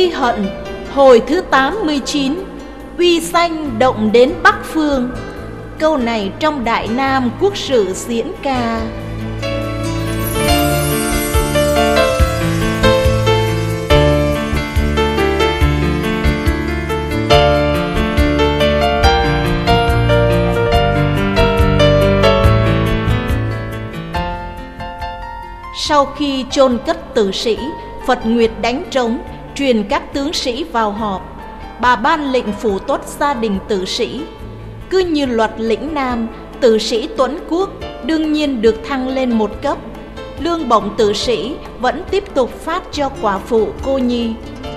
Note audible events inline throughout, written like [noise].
Cẩm hận Hồi thứ 89 Uy xanh động đến Bắc Phương. Câu này trong Đại Nam Quốc sử diễn ca. Sau khi chôn cất tử sĩ, Phật Nguyệt đánh trống, truyền các tướng sĩ vào họp. Bà ban lệnh phủ tốt gia đình tử sĩ. Cứ như luật lĩnh Nam, tử sĩ Tuấn Quốc đương nhiên được thăng lên một cấp. Lương bổng tử sĩ vẫn tiếp tục phát cho quả phụ cô nhi.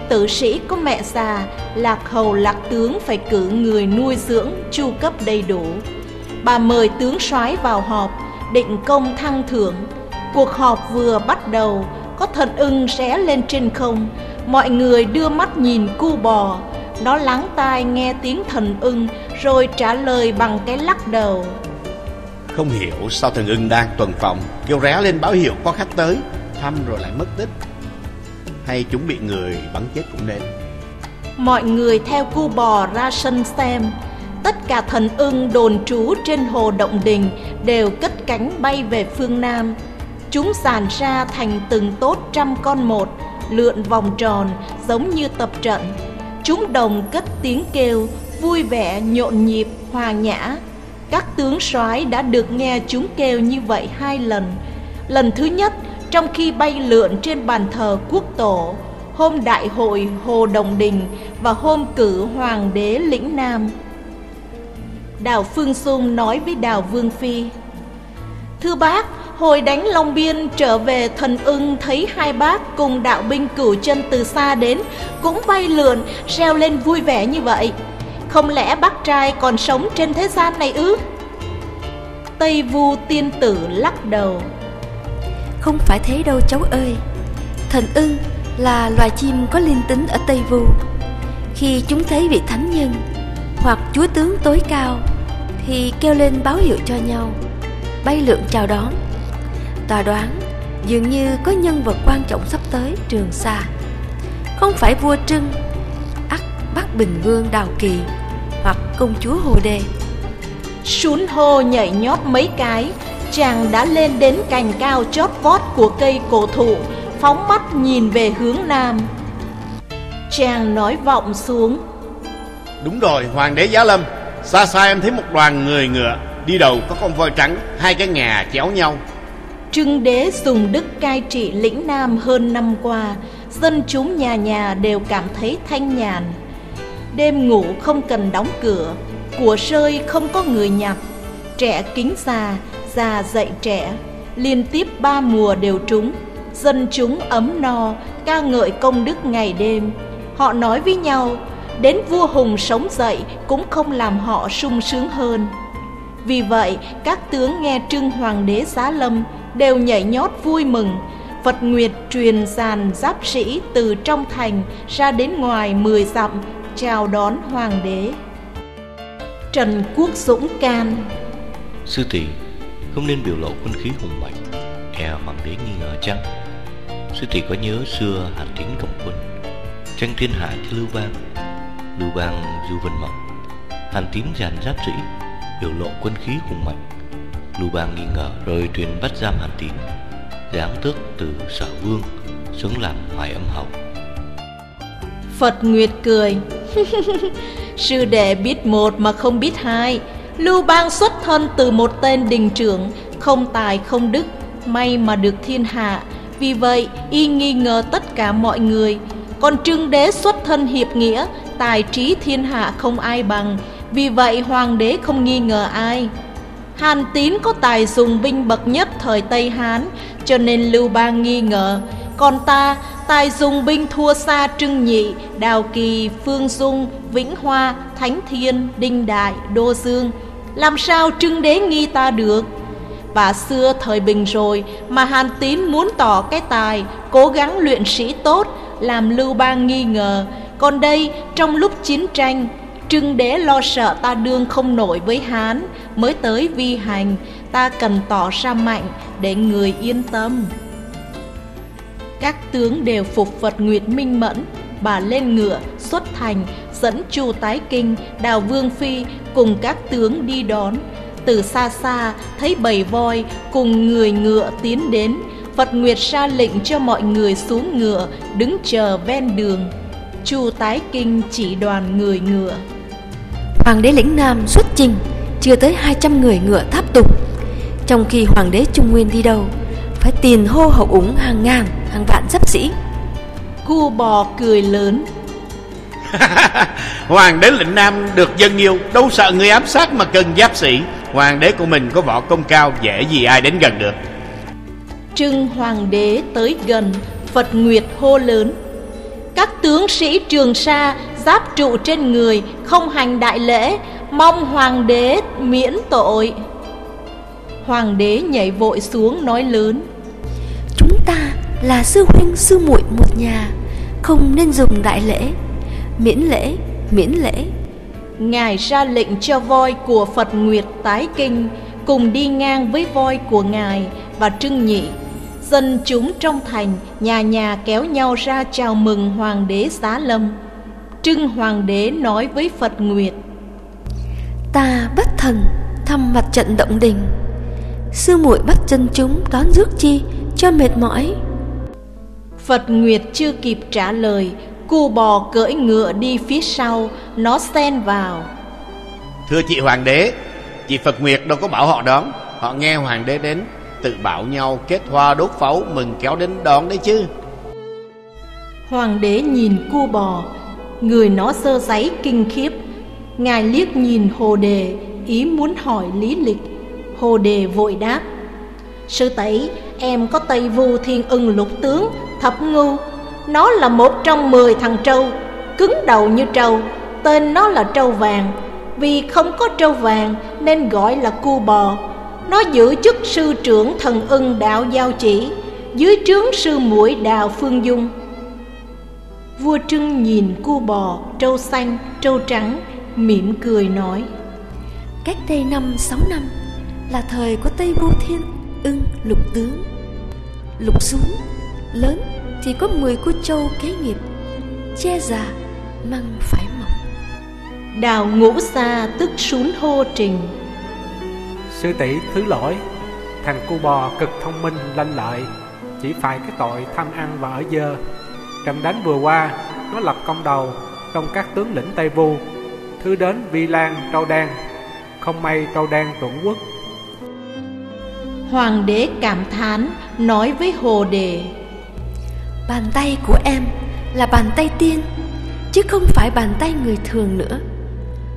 Tử sĩ có mẹ già, lạc hầu lạc tướng phải cử người nuôi dưỡng chu cấp đầy đủ. Bà mời tướng soái vào họp, định công thăng thưởng Cuộc họp vừa bắt đầu, có thần ưng xé lên trên không, mọi người đưa mắt nhìn cu bò, nó lắng tai nghe tiếng thần ưng rồi trả lời bằng cái lắc đầu. Không hiểu sao thần ưng đang tuần phòng, kêu ré lên báo hiệu có khách tới, thăm rồi lại mất tích. Hay chúng bị người bắn chết cũng nên. Mọi người theo cu bò ra sân xem, tất cả thần ưng đồn trú trên hồ Động Đình đều cất cánh bay về phương Nam. Chúng dàn ra thành từng tốt trăm con một, lượn vòng tròn giống như tập trận. Chúng đồng cất tiếng kêu, vui vẻ, nhộn nhịp, hòa nhã. Các tướng soái đã được nghe chúng kêu như vậy hai lần. Lần thứ nhất, trong khi bay lượn trên bàn thờ quốc tổ, hôm đại hội Hồ Đồng Đình và hôm cử Hoàng đế lĩnh Nam. Đào Phương Dung nói với Đào Vương Phi, Thưa bác, Hồi đánh Long Biên trở về thần ưng thấy hai bác cùng đạo binh cửu chân từ xa đến Cũng bay lượn, reo lên vui vẻ như vậy. Không lẽ bác trai còn sống trên thế gian này ư? Tây Vu tiên tử lắc đầu. Không phải thế đâu cháu ơi. Thần ưng là loài chim có linh tính ở Tây Vu. Khi chúng thấy vị thánh nhân hoặc chúa tướng tối cao Thì kêu lên báo hiệu cho nhau Bay lượn chào đón. Ta đoán dường như có nhân vật quan trọng sắp tới Trường Sa. Không phải vua Trưng ắt Bắc Bình Vương Đào Kỳ Hoặc công chúa Hồ Đề. Sún hô nhảy nhót mấy cái Chàng đã lên đến cành cao chót vót của cây cổ thụ Phóng mắt nhìn về hướng nam. Chàng nói vọng xuống. Đúng rồi, Hoàng đế Giá Lâm. Xa xa em thấy một đoàn người ngựa Đi đầu có con voi trắng Hai cái ngà chéo nhau Trưng đế dùng đức cai trị lĩnh Nam hơn năm qua, dân chúng nhà nhà đều cảm thấy thanh nhàn. Đêm ngủ không cần đóng cửa, của rơi không có người nhặt, trẻ kính già, già dạy trẻ, liên tiếp ba mùa đều trúng, dân chúng ấm no, ca ngợi công đức ngày đêm. Họ nói với nhau, đến vua Hùng sống dậy cũng không làm họ sung sướng hơn. Vì vậy, các tướng nghe trưng hoàng đế giá lâm đều nhảy nhót vui mừng. Phật Nguyệt truyền dàn giáp sĩ từ trong thành ra đến ngoài mười dặm chào đón hoàng đế. Trần Quốc Dũng can Sư tỷ không nên biểu lộ quân khí hùng mạnh, e hoàng đế nghi ngờ chăng? Sư tỷ có nhớ xưa Hàn Tín cầm quân, tranh thiên hạ với Lưu Bang, Lưu Bang du vân mộng, Hàn Tín dàn giáp sĩ, biểu lộ quân khí hùng mạnh, Lưu Bang nghi ngờ rồi truyền bắt giam Hàn Tín. Giáng tước từ sở vương Xuống làm hoài âm hậu. Phật Nguyệt cười. [laughs] Sư đệ biết một mà không biết hai. Lưu Bang xuất thân từ một tên đình trưởng, Không tài không đức, May mà được thiên hạ. Vì vậy, y nghi ngờ tất cả mọi người. Còn trưng đế xuất thân hiệp nghĩa, Tài trí thiên hạ không ai bằng. Vì vậy, hoàng đế không nghi ngờ ai. Hàn Tín có tài dùng binh bậc nhất thời Tây Hán, cho nên Lưu Bang nghi ngờ. Còn ta, tài dùng binh thua xa Trưng Nhị, Đào Kỳ, Phương Dung, Vĩnh Hoa, Thánh Thiên, Đinh Đại, Đô Dương. Làm sao Trưng Đế nghi ta được? Và xưa thời bình rồi mà Hàn Tín muốn tỏ cái tài, cố gắng luyện sĩ tốt, làm Lưu Bang nghi ngờ. Còn đây, trong lúc chiến tranh, Trưng đế lo sợ ta đương không nổi với Hán, Mới tới vi hành, Ta cần tỏ ra mạnh để người yên tâm. Các tướng đều phục Phật Nguyệt Minh Mẫn, Bà lên ngựa, xuất thành, Dẫn Chu Tái Kinh, Đào Vương Phi cùng các tướng đi đón. Từ xa xa, thấy bầy voi cùng người ngựa tiến đến, Phật Nguyệt ra lệnh cho mọi người xuống ngựa, Đứng chờ ven đường. Chu Tái Kinh chỉ đoàn người ngựa. Hoàng đế lĩnh Nam xuất trình Chưa tới 200 người ngựa tháp tùng. Trong khi Hoàng đế Trung Nguyên đi đâu Phải tiền hô hậu ủng hàng ngàn Hàng vạn giáp sĩ Cu bò cười lớn. [laughs] Hoàng đế lĩnh Nam được dân yêu Đâu sợ người ám sát mà cần giáp sĩ. Hoàng đế của mình có võ công cao Dễ gì ai đến gần được. Trưng hoàng đế tới gần Phật Nguyệt hô lớn. Các tướng sĩ trường sa Giáp trụ trên người Không hành đại lễ Mong hoàng đế miễn tội. Hoàng đế nhảy vội xuống nói lớn Chúng ta là sư huynh sư muội một nhà Không nên dùng đại lễ Miễn lễ, miễn lễ. Ngài ra lệnh cho voi của Phật Nguyệt tái kinh Cùng đi ngang với voi của Ngài và Trưng Nhị. Dân chúng trong thành nhà nhà kéo nhau ra chào mừng Hoàng đế Xá Lâm Trưng Hoàng đế nói với Phật Nguyệt. Ta bất thần thăm mặt trận động đình. Sư muội bắt chân chúng đón rước chi cho mệt mỏi. Phật Nguyệt chưa kịp trả lời Cu bò cưỡi ngựa đi phía sau Nó xen vào. Thưa chị Hoàng đế Chị Phật Nguyệt đâu có bảo họ đón. Họ nghe Hoàng đế đến Tự bảo nhau kết hoa đốt pháo Mừng kéo đến đón đấy chứ. Hoàng đế nhìn cu bò Người nó sơ giấy kinh khiếp. Ngài liếc nhìn hồ đề, Ý muốn hỏi lý lịch. Hồ đề vội đáp. Sư tẩy, em có Tây Vu Thiên ưng lục tướng, Thập ngưu. Nó là một trong mười thằng trâu, Cứng đầu như trâu. Tên nó là trâu vàng. Vì không có trâu vàng Nên gọi là cu bò. Nó giữ chức sư trưởng thần ưng đạo giao chỉ. Dưới trướng sư muội đào phương dung. Vua Trưng nhìn cu bò, trâu xanh, trâu trắng Mỉm cười nói. Cách đây năm sáu năm Là thời của Tây Vu Thiên ưng lục tướng. Lục xuống Lớn thì có 10 cô trâu kế nghiệp Che già măng phải mọc. Đào ngũ xa tức sún hô trình. Sư tỷ thứ lỗi Thằng cu bò cực thông minh lanh lợi Chỉ phải cái tội tham ăn và ở dơ Trận đánh vừa qua Nó lập công đầu Trong các tướng lĩnh Tây Vu Thứ đến Vi Lan Trâu Đan Không may Trâu Đan tuẩn quốc. Hoàng đế cảm thán nói với Hồ Đề Bàn tay của em là bàn tay tiên Chứ không phải bàn tay người thường nữa.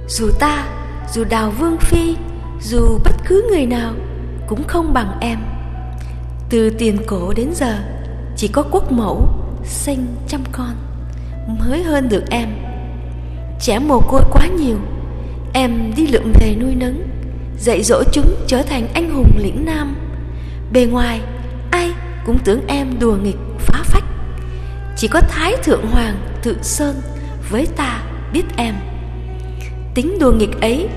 Dù ta, dù Đào Vương Phi Dù bất cứ người nào Cũng không bằng em. Từ tiền cổ đến giờ Chỉ có quốc mẫu Sinh trăm con, Mới hơn được em. Trẻ mồ côi quá nhiều, Em đi lượm về nuôi nấng, Dạy dỗ chúng trở thành anh hùng lĩnh nam. Bề ngoài, Ai cũng tưởng em đùa nghịch, phá phách. Chỉ có Thái Thượng Hoàng tự Sơn Với ta biết em. Tính đùa nghịch ấy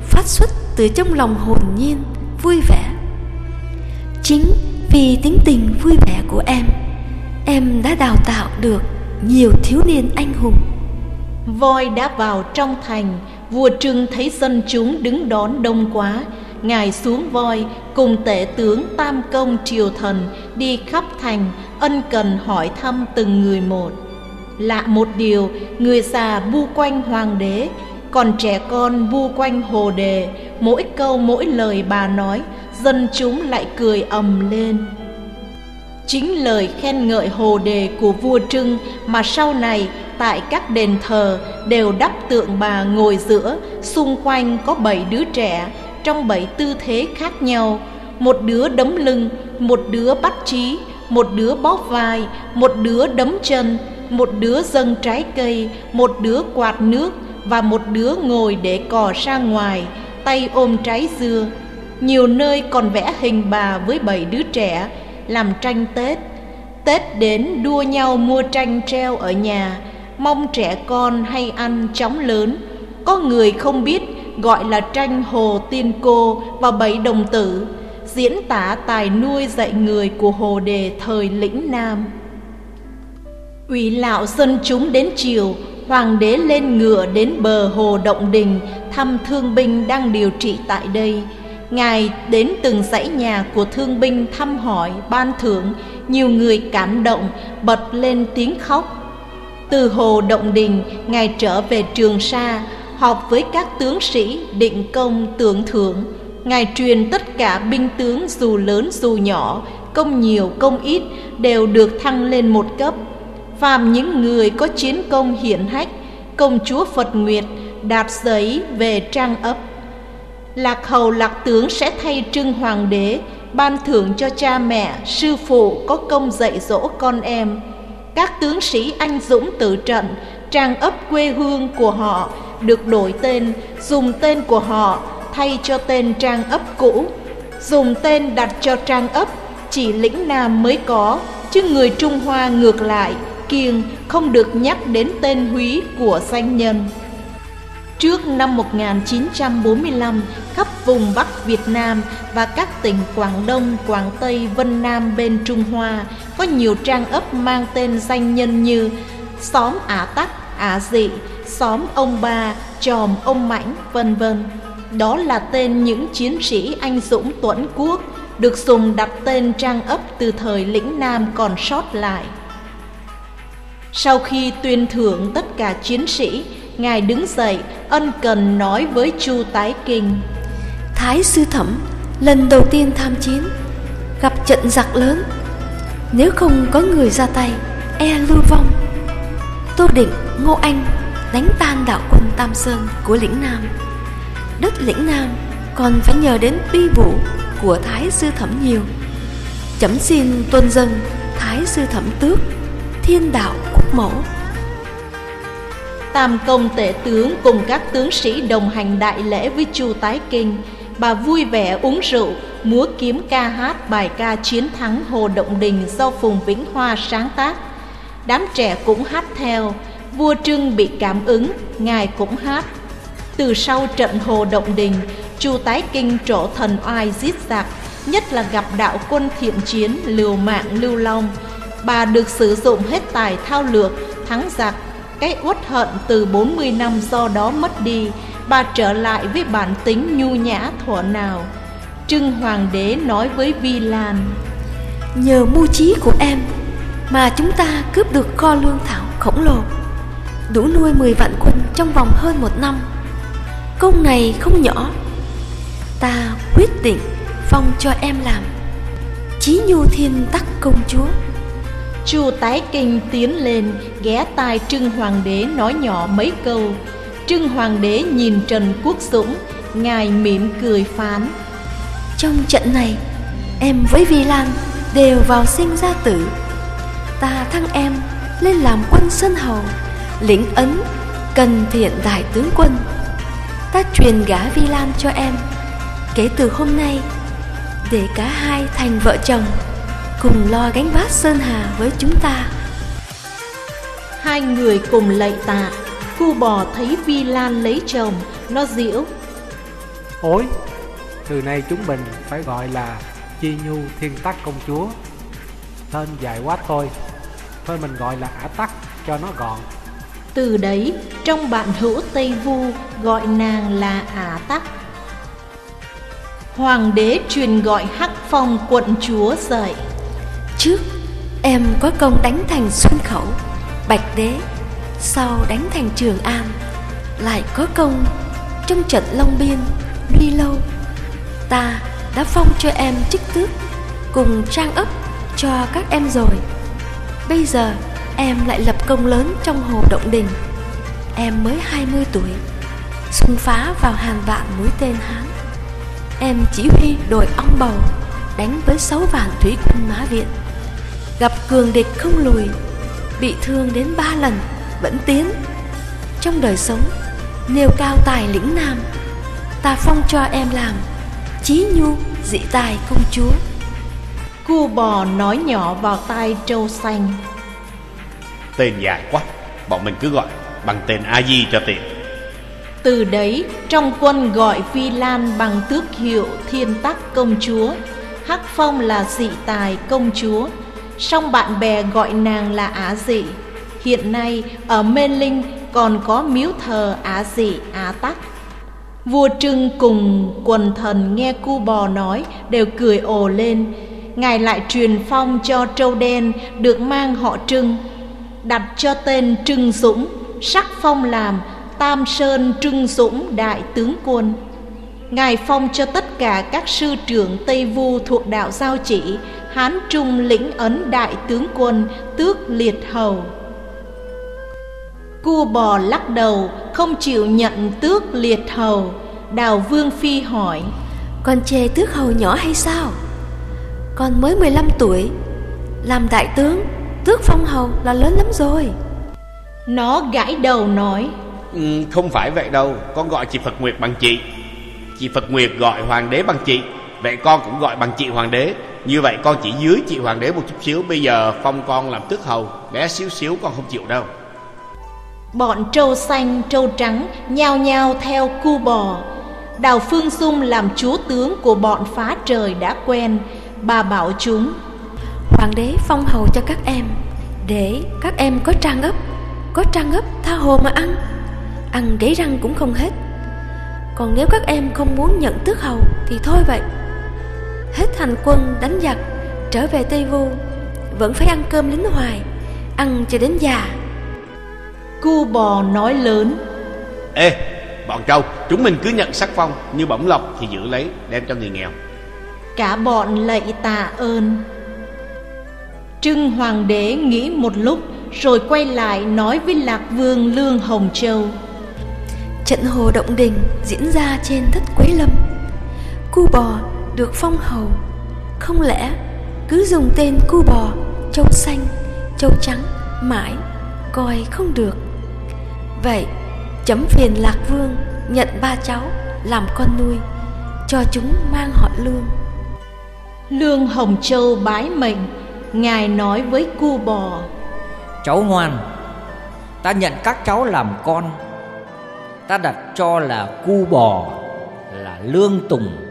Phát xuất từ trong lòng hồn nhiên, Vui vẻ. Chính vì tính tình vui vẻ của em Em đã đào tạo được Nhiều thiếu niên anh hùng Voi đã vào trong thành Vua Trưng thấy dân chúng đứng đón đông quá Ngài xuống voi cùng tể tướng Tam Công Triều Thần đi khắp thành ân cần hỏi thăm từng người một. Lạ một điều, người già bu quanh hoàng đế, còn trẻ con bu quanh hồ đề, mỗi câu mỗi lời bà nói, dân chúng lại cười ầm lên. Chính lời khen ngợi hồ đề của vua Trưng mà sau này tại các đền thờ đều đắp tượng bà ngồi giữa, xung quanh có bảy đứa trẻ, trong bảy tư thế khác nhau. Một đứa đấm lưng một đứa bắt trí một đứa bóp vai một đứa đấm chân một đứa dâng trái cây một đứa quạt nước và một đứa ngồi để cò ra ngoài tay ôm trái dưa. Nhiều nơi còn vẽ hình bà với bảy đứa trẻ làm tranh tết. Tết đến đua nhau mua tranh treo ở nhà mong trẻ con hay ăn chóng lớn. Có người không biết gọi là tranh Hồ Tiên Cô và Bảy Đồng Tử, diễn tả tài nuôi dạy người của Hồ Đề thời lĩnh Nam. ủy lạo dân chúng đến chiều hoàng đế lên ngựa đến bờ hồ động đình thăm thương binh đang điều trị tại đây ngài đến từng dãy nhà của thương binh thăm hỏi, ban thưởng. Nhiều người cảm động, bật lên tiếng khóc. Từ hồ động đình, ngài trở về trường sa, họp với các tướng sĩ, định công, tưởng thưởng. Ngài truyền tất cả binh tướng, dù lớn dù nhỏ. Công nhiều, công ít, đều được thăng lên một cấp. Phàm những người có chiến công hiển hách, công chúa phật nguyệt, đạt giấy về trang ấp lạc hầu lạc tướng sẽ thay trưng hoàng đế, ban thưởng cho cha mẹ, sư phụ có công dạy dỗ con em. Các tướng sĩ anh dũng tử trận, trang ấp quê hương của họ, được đổi tên, dùng tên của họ thay cho tên trang ấp cũ. Dùng tên đặt cho trang ấp, chỉ lĩnh nam mới có, chứ người trung hoa ngược lại, kiêng không được nhắc đến tên húy của danh nhân. Trước năm 1945, khắp vùng Bắc Việt Nam và các tỉnh Quảng Đông, Quảng Tây, Vân Nam bên Trung Hoa có nhiều trang ấp mang tên danh nhân như xóm Ả Tắc, Ả Dị, xóm Ông Ba, Tròm Ông Mãnh, vân vân. Đó là tên những chiến sĩ anh dũng tuẫn quốc được dùng đặt tên trang ấp từ thời lĩnh Nam còn sót lại. Sau khi tuyên thưởng tất cả chiến sĩ, Ngài đứng dậy ân cần nói với Chu Tái Kinh. Thái sư thẩm lần đầu tiên tham chiến Gặp trận giặc lớn. Nếu không có người ra tay E lưu vong. Tô Định, Ngô Anh đánh tan đạo quân Tam Sơn của lĩnh Nam. Đất lĩnh Nam còn phải nhờ đến uy vũ của Thái sư thẩm nhiều. Chấm xin tuân dân Thái sư thẩm tước Thiên đạo quốc mẫu. Tam công tể tướng cùng các tướng sĩ đồng hành đại lễ với Chu Tái Kinh. Bà vui vẻ uống rượu, múa kiếm ca hát bài ca chiến thắng Hồ Động Đình do Phùng Vĩnh Hoa sáng tác. Đám trẻ cũng hát theo, vua Trưng bị cảm ứng, ngài cũng hát. Từ sau trận Hồ Động Đình, Chu Tái Kinh trổ thần oai giết giặc Nhất là gặp đạo quân thiện chiến liều mạng lưu long. Bà được sử dụng hết tài thao lược, thắng giặc cái uất hận từ 40 năm do đó mất đi, Bà trở lại với bản tính nhu nhã thuở nào. Trưng Hoàng đế nói với Vi Lan, Nhờ mưu trí của em Mà chúng ta cướp được kho lương thảo khổng lồ, Đủ nuôi 10 vạn quân trong vòng hơn một năm. Công này không nhỏ. Ta quyết định phong cho em làm Chí nhu thiên tắc công chúa. Chu Tái Kinh tiến lên, ghé tai Trưng Hoàng đế nói nhỏ mấy câu. Trưng Hoàng đế nhìn Trần Quốc Dũng, Ngài mỉm cười phán. Trong trận này, Em với Vi Lan đều vào sinh ra tử. Ta thăng em lên làm quân Sơn Hầu, Lĩnh ấn cần thiện đại tướng quân. Ta truyền gả Vi Lan cho em. Kể từ hôm nay, Để cả hai thành vợ chồng cùng lo gánh vác Sơn Hà với chúng ta. Hai người cùng lạy tạ, cu bò thấy Vi Lan lấy chồng, nó diễu. Ôi, từ nay chúng mình phải gọi là Chi Nhu Thiên Tắc Công Chúa. Tên dài quá thôi, thôi mình gọi là Ả Tắc cho nó gọn. Từ đấy, trong bạn hữu Tây Vu gọi nàng là Ả Tắc. Hoàng đế truyền gọi Hắc Phong quận chúa dậy. Trước, em có công đánh thành Xuân Khẩu, Bạch Đế. Sau đánh thành Trường An Lại có công trong trận Long Biên Luy Lâu. Ta đã phong cho em chức tước Cùng trang ấp cho các em rồi. Bây giờ em lại lập công lớn trong Hồ Động Đình. Em mới 20 tuổi, Xung phá vào hàng vạn mũi tên Hán. Em chỉ huy đội ong bầu Đánh với sáu vạn thủy quân Mã Viện. Gặp cường địch không lùi Bị thương đến ba lần Vẫn tiến. Trong đời sống Nêu cao tài lĩnh nam Ta phong cho em làm Chí nhu dị tài công chúa. Cu bò nói nhỏ vào tai trâu xanh. Tên dài quá Bọn mình cứ gọi bằng tên A-di cho tiện. Từ đấy trong quân gọi Phi Lan bằng tước hiệu Thiên Tắc Công Chúa Hắc Phong là dị tài công chúa song bạn bè gọi nàng là Á Dị. Hiện nay, ở Mê Linh còn có miếu thờ Á Dị Á Tắc. Vua Trưng cùng quần thần nghe cu bò nói đều cười ồ lên. Ngài lại truyền phong cho trâu đen được mang họ Trưng, Đặt cho tên Trưng Dũng, Sắc phong làm Tam Sơn Trưng Dũng Đại Tướng Quân. Ngài phong cho tất cả các sư trưởng Tây Vu thuộc đạo Giao Chỉ Hán Trung lĩnh ấn Đại Tướng Quân Tước Liệt Hầu. Cua bò lắc đầu không chịu nhận tước liệt hầu. Đào Vương Phi hỏi Con chê tước hầu nhỏ hay sao? Con mới 15 tuổi Làm đại tướng Tước phong hầu là lớn lắm rồi. Nó gãi đầu nói ừ, Không phải vậy đâu Con gọi chị Phật Nguyệt bằng chị. Chị Phật Nguyệt gọi hoàng đế bằng chị Vậy con cũng gọi bằng chị hoàng đế Như vậy con chỉ dưới chị hoàng đế một chút xíu Bây giờ phong con làm tước hầu Bé xíu xíu con không chịu đâu. Bọn trâu xanh, trâu trắng nhao nhao theo cu bò. Đào Phương Dung làm chúa tướng của bọn phá trời đã quen. Bà bảo chúng Hoàng đế phong hầu cho các em Để các em có trang ấp Có trang ấp tha hồ mà ăn. Ăn gãy răng cũng không hết. Còn nếu các em không muốn nhận tước hầu Thì thôi vậy Hết thành quân đánh giặc Trở về Tây Vu Vẫn phải ăn cơm lính hoài Ăn cho đến già. Cu bò nói lớn Ê bọn trâu Chúng mình cứ nhận sắc phong Như bổng lộc thì giữ lấy đem cho người nghèo. Cả bọn lạy tạ ơn. Trưng Hoàng đế nghĩ một lúc Rồi quay lại nói với Lạc Vương Lương Hồng Châu. Trận hồ động đình diễn ra trên đất Quế Lâm. Cu bò được phong hầu. Không lẽ cứ dùng tên cu bò, châu xanh, châu trắng mãi coi không được? Vậy chấm phiền Lạc Vương nhận ba cháu làm con nuôi Cho chúng mang họ Lương. Lương Hồng Châu bái mệnh Ngài nói với cu bò. Cháu ngoan Ta nhận các cháu làm con. Ta đặt cho là cu bò Là lương tùng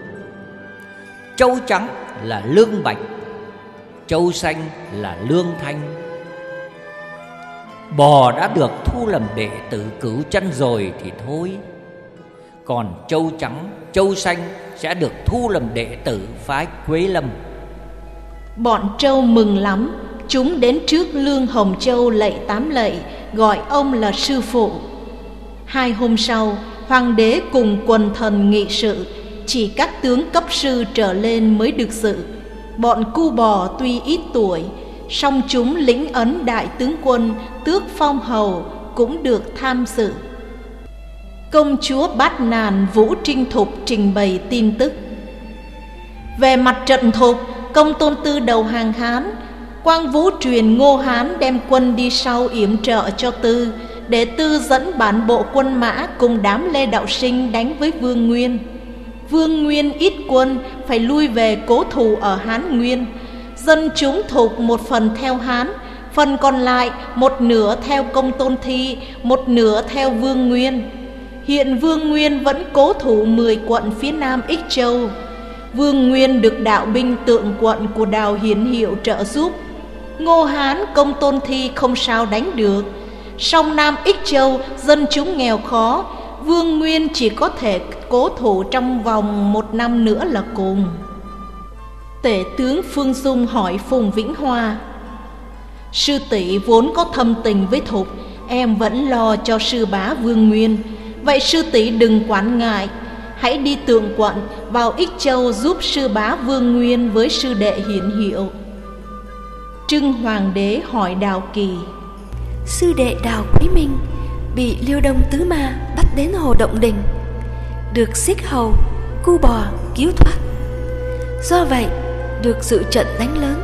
Châu trắng là lương bạch Châu xanh là lương thanh. Bò đã được thu làm đệ tử cứu chân rồi thì thôi. Còn châu trắng, châu xanh sẽ được thu làm đệ tử phái Quế Lâm. Bọn trâu mừng lắm Chúng đến trước Lương Hồng Châu lạy tám lạy Gọi ông là sư phụ. Hai hôm sau Hoàng đế cùng quần thần nghị sự chỉ các tướng cấp sư trở lên mới được dự, Bọn cu bò tuy ít tuổi song chúng lĩnh ấn đại tướng quân tước phong hầu cũng được tham dự công chúa bát nàn vũ trinh thục trình bày tin tức. Về mặt trận thục công tôn tư đầu hàng hán quang vũ truyền ngô hán đem quân đi sau yểm trợ cho tư để tư dẫn bản bộ quân mã cùng đám lê đạo sinh đánh với vương nguyên vương nguyên ít quân phải lui về cố thủ ở hán nguyên dân chúng thuộc một phần theo Hán, phần còn lại một nửa theo công tôn thi, một nửa theo Vương Nguyên. Hiện Vương Nguyên vẫn cố thủ 10 quận phía nam Ích Châu. Vương Nguyên được đạo binh tượng quận của Đào Hiến Hiệu trợ giúp. Ngô Hán công tôn thi không sao đánh được. Song Nam Ích Châu dân chúng nghèo khó, Vương Nguyên chỉ có thể cố thủ trong vòng một năm nữa là cùng. Tể tướng Phương Dung hỏi Phùng Vĩnh Hoa, Sư tỷ vốn có thâm tình với Thục, Em vẫn lo cho sư bá Vương Nguyên Vậy sư tỷ đừng quản ngại, Hãy đi tượng quận vào Ích Châu giúp sư bá Vương Nguyên với sư đệ hiển hiệu Trưng Hoàng đế hỏi Đào Kỳ, Sư đệ Đào Quý Minh bị Liêu Đông Tứ Ma bắt đến Hồ Động Đình. Được xích hầu, cu bò cứu thoát. Do vậy được sự trận đánh lớn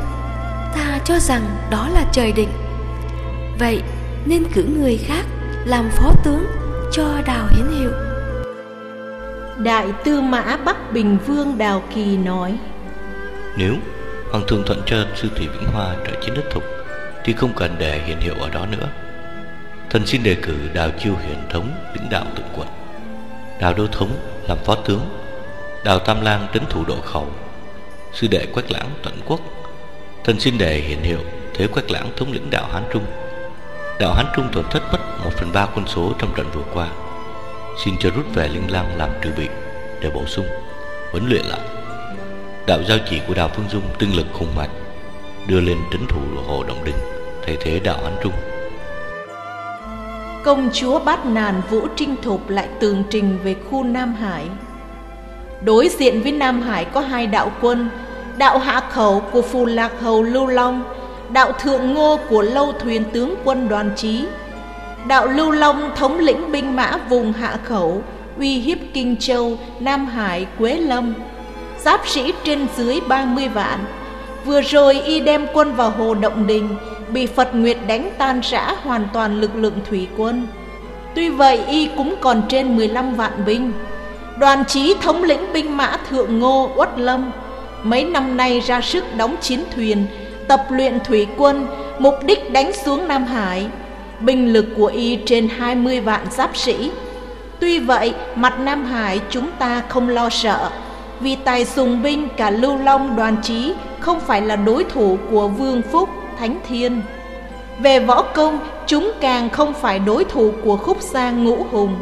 ta cho rằng đó là trời định. Vậy nên cử người khác làm phó tướng cho đào hiến hiệu. Đại tư mã bắc bình vương đào kỳ nói nếu hoàng thượng thuận cho sư thủy vĩnh hoa trở chiến đất thục thì không cần để hiền hiệu ở đó nữa thần xin đề cử đào chiêu hiển thống lãnh đạo tự quận. Đào đô thống làm phó tướng. Đào tam lang trấn thủ độ khẩu. Sư đệ quách lãng tận quốc. Thần xin đề hiển hiệu thế quách lãng thống lĩnh đạo hán trung. Đạo Hán Trung tổn thất mất một phần ba quân số trong trận vừa qua. Xin cho rút về Linh lang làm trừ bị Để bổ sung, huấn luyện lại. Đạo giao chỉ của Đào Phương Dung tinh lực hùng mạnh Đưa lên trấn thủ Hồ Động Đình Thay thế đạo Hán Trung. Công chúa Bát Nàn Vũ Trinh Thục lại tường trình về khu Nam Hải. Đối diện với Nam Hải có hai đạo quân Đạo Hạ Khẩu của Phù Lạc Hầu Lưu Long Đạo Thượng Ngô của Lâu Thuyền Tướng quân Đoàn Trí Đạo Lưu Long thống lĩnh binh mã vùng Hạ Khẩu Uy hiếp Kinh Châu, Nam Hải, Quế Lâm. Giáp sĩ trên dưới 30 vạn Vừa rồi y đem quân vào Hồ Động Đình Bị Phật Nguyệt đánh tan rã hoàn toàn lực lượng thủy quân. Tuy vậy y cũng còn trên 15 vạn binh. Đoàn chí thống lĩnh binh mã Thượng Ngô Uất Lâm Mấy năm nay ra sức đóng chiến thuyền Tập luyện thủy quân Mục đích đánh xuống Nam Hải. Binh lực của y trên 20 vạn giáp sĩ. Tuy vậy mặt Nam Hải chúng ta không lo sợ Vì tài sùng binh cả Lưu Long đoàn chí Không phải là đối thủ của Vương Phúc, Thánh Thiên. Về võ công chúng càng không phải đối thủ của khúc sang ngũ hùng.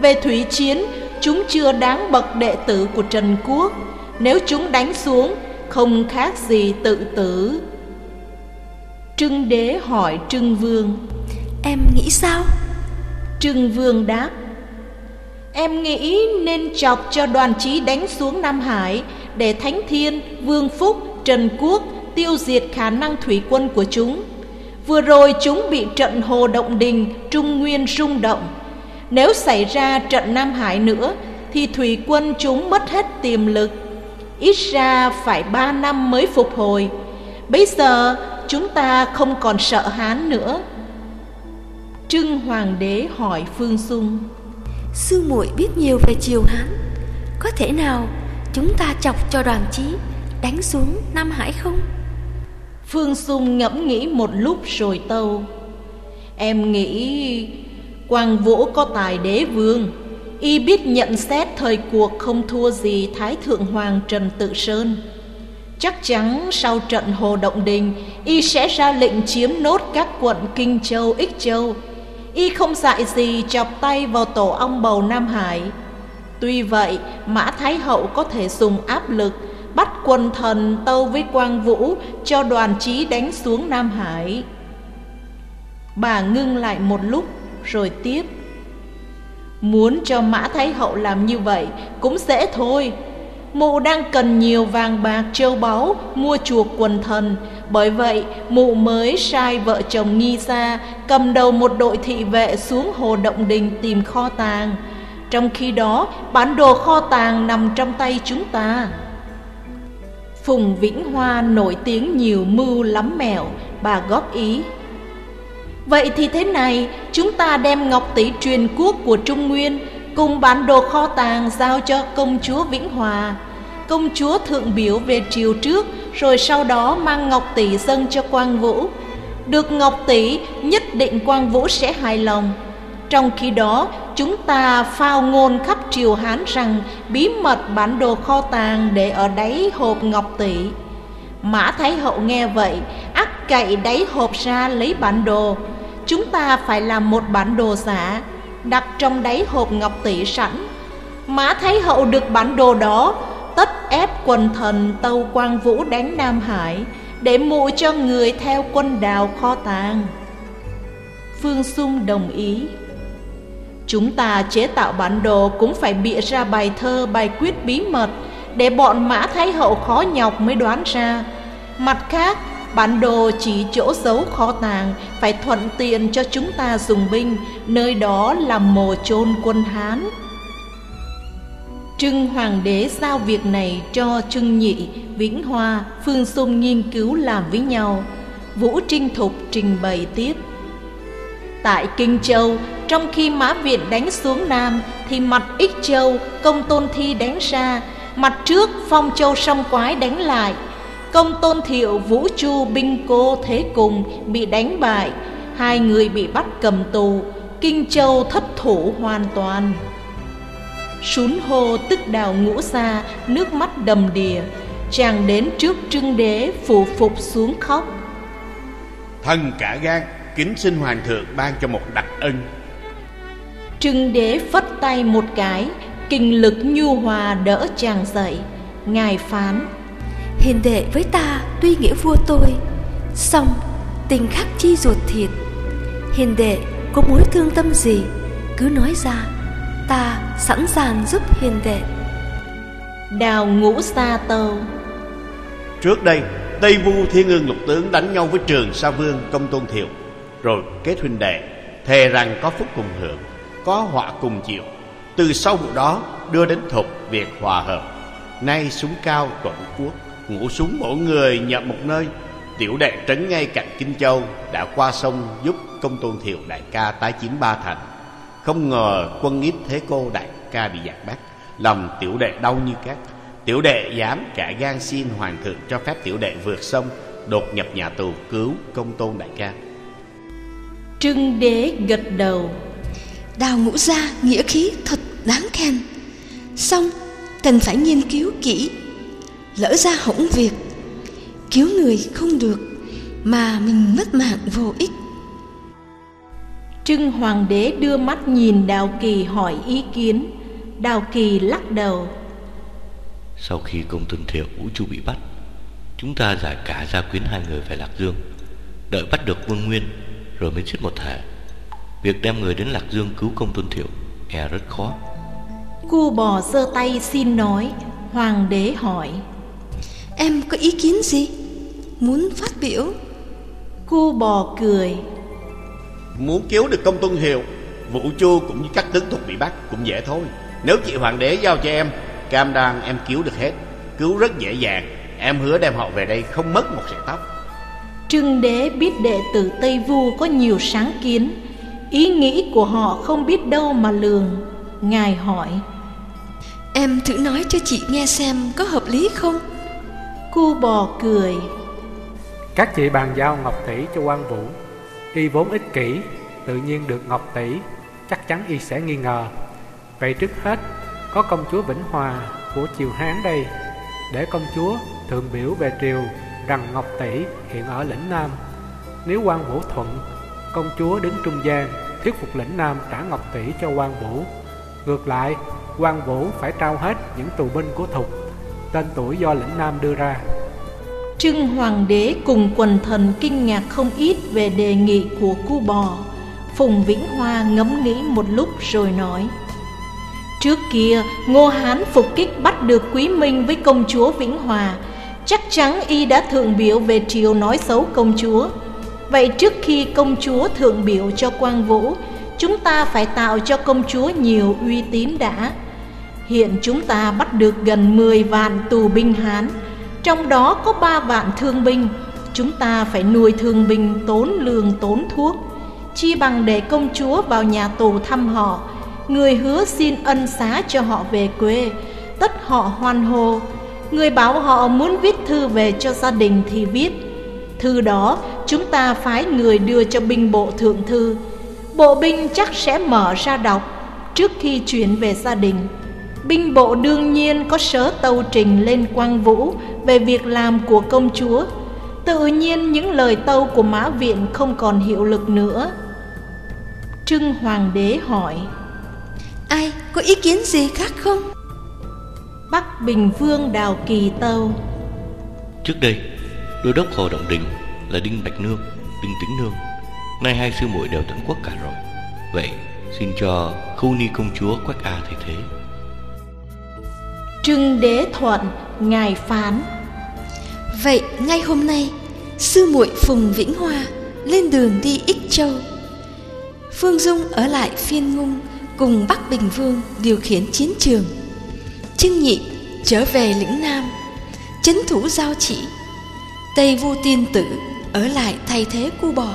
Về thủy chiến chúng chưa đáng bậc đệ tử của Trần Quốc. Nếu chúng đánh xuống không khác gì tự tử. Trưng đế hỏi Trưng Vương. Em nghĩ sao? Trưng Vương đáp. Em nghĩ nên chọc cho đoàn chí đánh xuống Nam Hải Để Thánh Thiên, Vương Phúc, Trần Quốc tiêu diệt khả năng thủy quân của chúng. Vừa rồi chúng bị trận Hồ Động Đình, Trung Nguyên rung động. Nếu xảy ra trận Nam Hải nữa Thì thủy quân chúng mất hết tiềm lực. Ít ra phải ba năm mới phục hồi. Bây giờ chúng ta không còn sợ Hán nữa. Trưng Hoàng đế hỏi Phương Sung Sư muội biết nhiều về triều Hán. Có thể nào chúng ta chọc cho đoàn chí đánh xuống Nam Hải không? Phương Sung ngẫm nghĩ một lúc rồi tâu. Em nghĩ Quang Vũ có tài đế vương Y biết nhận xét thời cuộc không thua gì Thái Thượng Hoàng Trần Tự Sơn. Chắc chắn sau trận Hồ Động Đình Y sẽ ra lệnh chiếm nốt các quận Kinh Châu, Ích Châu. Y không dạy gì chọc tay vào tổ ong bầu Nam Hải. Tuy vậy Mã Thái Hậu có thể dùng áp lực Bắt quần thần tâu với Quang Vũ Cho đoàn chí đánh xuống Nam Hải. Bà ngưng lại một lúc, rồi tiếp. Muốn cho Mã Thái Hậu làm như vậy cũng dễ thôi. Mụ đang cần nhiều vàng bạc châu báu mua chuộc quần thần. Bởi vậy, mụ mới sai vợ chồng nghi ra Cầm đầu một đội thị vệ xuống hồ động đình tìm kho tàng. Trong khi đó, bản đồ kho tàng nằm trong tay chúng ta. Phùng Vĩnh Hoa nổi tiếng nhiều mưu lắm mẹo, Bà góp ý. Vậy thì thế này, Chúng ta đem ngọc tỷ truyền quốc của Trung Nguyên Cùng bản đồ kho tàng giao cho công chúa Vĩnh Hòa Công chúa thượng biểu về triều trước, Rồi sau đó mang ngọc tỷ dâng cho Quang Vũ. Được ngọc tỷ, nhất định Quang Vũ sẽ hài lòng. Trong khi đó, chúng ta phao ngôn khắp triều Hán rằng Bí mật bản đồ kho tàng để ở đáy hộp ngọc tỷ. Mã Thái Hậu nghe vậy ắt cậy đáy hộp ra lấy bản đồ. Chúng ta phải làm một bản đồ giả, Đặt trong đáy hộp ngọc tỷ sẵn. Mã Thái Hậu được bản đồ đó, Tất ép quần thần Tâu Quang Vũ đánh Nam Hải Để mụ cho người theo quân đào kho tàng. Phương Sung đồng ý. Chúng ta chế tạo bản đồ cũng phải bịa ra bài thơ bài quyết bí mật Để bọn Mã Thái Hậu khó nhọc mới đoán ra Mặt khác Bản đồ chỉ chỗ giấu kho tàng phải thuận tiện cho chúng ta dùng binh, nơi đó là mồ chôn quân Hán. Trưng Hoàng đế giao việc này cho Trưng Nhị, Vĩnh Hoa, Phương Xung nghiên cứu làm với nhau. Vũ Trinh Thục trình bày tiếp. Tại Kinh Châu, trong khi Mã Viện đánh xuống Nam, thì mặt Ích Châu, Công Tôn Thi đánh ra, mặt trước Phong Châu Song Quái đánh lại, Công Tôn Thiệu Vũ Chu binh cô thế cùng bị đánh bại Hai người bị bắt cầm tù. Kinh Châu thất thủ hoàn toàn. Sún hô tức đào ngũ xa Nước mắt đầm đìa. Chàng đến trước trưng đế phụ phục xuống khóc. Thần cả gan kính xin hoàng thượng ban cho một đặc ân. Trưng đế phất tay một cái Kinh lực nhu hòa đỡ chàng dậy. Ngài phán Hiền đệ với ta tuy nghĩa vua tôi song tình khắc chi ruột thịt. Hiền đệ có mối thương tâm gì? Cứ nói ra Ta sẵn sàng giúp hiền đệ. Đào ngũ sa tâu. Trước đây Tây Vu Thiên Ương Lục Tướng đánh nhau với Trường Sa Vương Công Tôn Thiệu rồi kết huynh đệ, Thề rằng có phúc cùng hưởng, Có họa cùng chịu. Từ sau vụ đó, đưa đến thục việc hòa hợp. Nay súng cao tuận quốc Ngũ súng mỗi người nhập một nơi. Tiểu đệ trấn ngay cạnh Kinh Châu, Đã qua sông giúp công tôn thiệu đại ca tái chiếm ba thành. Không ngờ quân ít thế cô đại ca bị giặc bắt, Lòng tiểu đệ đau như cát Tiểu đệ dám cả gan xin hoàng thượng cho phép tiểu đệ vượt sông, Đột nhập nhà tù cứu công tôn đại ca. Trưng đế gật đầu. Đào ngũ gia nghĩa khí thật đáng khen. Xong cần phải nghiên cứu kỹ Lỡ ra hỏng việc. Cứu người không được Mà mình mất mạng vô ích. Trưng hoàng đế đưa mắt nhìn Đào Kỳ hỏi ý kiến. Đào Kỳ lắc đầu. Sau khi công tôn thiệu Vũ Chu bị bắt Chúng ta giải cả gia quyến hai người về Lạc Dương Đợi bắt được Vương Nguyên Rồi mới giết một thể Việc đem người đến Lạc Dương cứu công tôn thiệu E rất khó. Cu bò giơ tay xin nói Hoàng đế hỏi. Em có ý kiến gì? Muốn phát biểu? Cu bò cười. Muốn cứu được công tôn hiệu Vũ Chu cũng như các tướng thuộc bị bắt Cũng dễ thôi. Nếu chị hoàng đế giao cho em Cam đoan em cứu được hết. Cứu rất dễ dàng. Em hứa đem họ về đây không mất một sợi tóc Trưng đế biết đệ tử Tây Vu có nhiều sáng kiến. Ý nghĩ của họ không biết đâu mà lường. Ngài hỏi Em thử nói cho chị nghe xem có hợp lý không? Cu bò cười Các chị bàn giao Ngọc Tỷ cho quan Vũ. Y vốn ích kỷ Tự nhiên được Ngọc Tỷ Chắc chắn Y sẽ nghi ngờ. Vậy trước hết Có công chúa Vĩnh Hòa của triều Hán đây Để công chúa thượng biểu về triều Rằng Ngọc Tỷ hiện ở lĩnh Nam. Nếu quan Vũ thuận, Công chúa đứng trung gian Thuyết phục lĩnh Nam trả Ngọc Tỷ cho quan Vũ. Ngược lại quan Vũ phải trao hết những tù binh của Thục, Tên tuổi do lĩnh Nam đưa ra. Trưng Hoàng đế cùng quần thần kinh ngạc không ít về đề nghị của cu bò. Phùng Vĩnh Hoa ngẫm nghĩ một lúc rồi nói, Trước kia, Ngô Hán phục kích bắt được Quý Minh với công chúa Vĩnh Hòa Chắc chắn y đã thượng biểu về triều nói xấu công chúa. Vậy trước khi công chúa thượng biểu cho Quang Vũ, Chúng ta phải tạo cho công chúa nhiều uy tín đã. Hiện chúng ta bắt được gần 10 vạn tù binh Hán, Trong đó có 3 vạn thương binh. Chúng ta phải nuôi thương binh tốn lương tốn thuốc, Chi bằng để công chúa vào nhà tù thăm họ. Người hứa xin ân xá cho họ về quê, Tất họ hoan hô. Người bảo họ muốn viết thư về cho gia đình thì viết. Thư đó, chúng ta phái người đưa cho binh bộ thượng thư. Bộ binh chắc sẽ mở ra đọc Trước khi chuyển về gia đình. Binh bộ đương nhiên có sớ tâu trình lên quang vũ Về việc làm của công chúa. Tự nhiên những lời tâu của Mã Viện không còn hiệu lực nữa. Trưng Hoàng đế hỏi, Ai, có ý kiến gì khác không? Bắc Bình Vương Đào Kỳ Tâu. Trước đây Đô đốc Hồ Động Đình là Đinh Bạch Nương Đinh Tính Nương. Nay hai sư muội đều tận quốc cả rồi. Vậy xin cho Khâu Ni công chúa Quách A thay thế. Trưng đế thuận Ngài phán. Vậy ngay hôm nay Sư muội Phùng Vĩnh Hoa Lên đường đi Ích Châu. Phương Dung ở lại phiên ngung Cùng Bắc Bình Vương điều khiển chiến trường Trưng Nhị trở về lĩnh Nam Chấn thủ giao chỉ Tây Vu Tiên Tử ở lại thay thế cu bò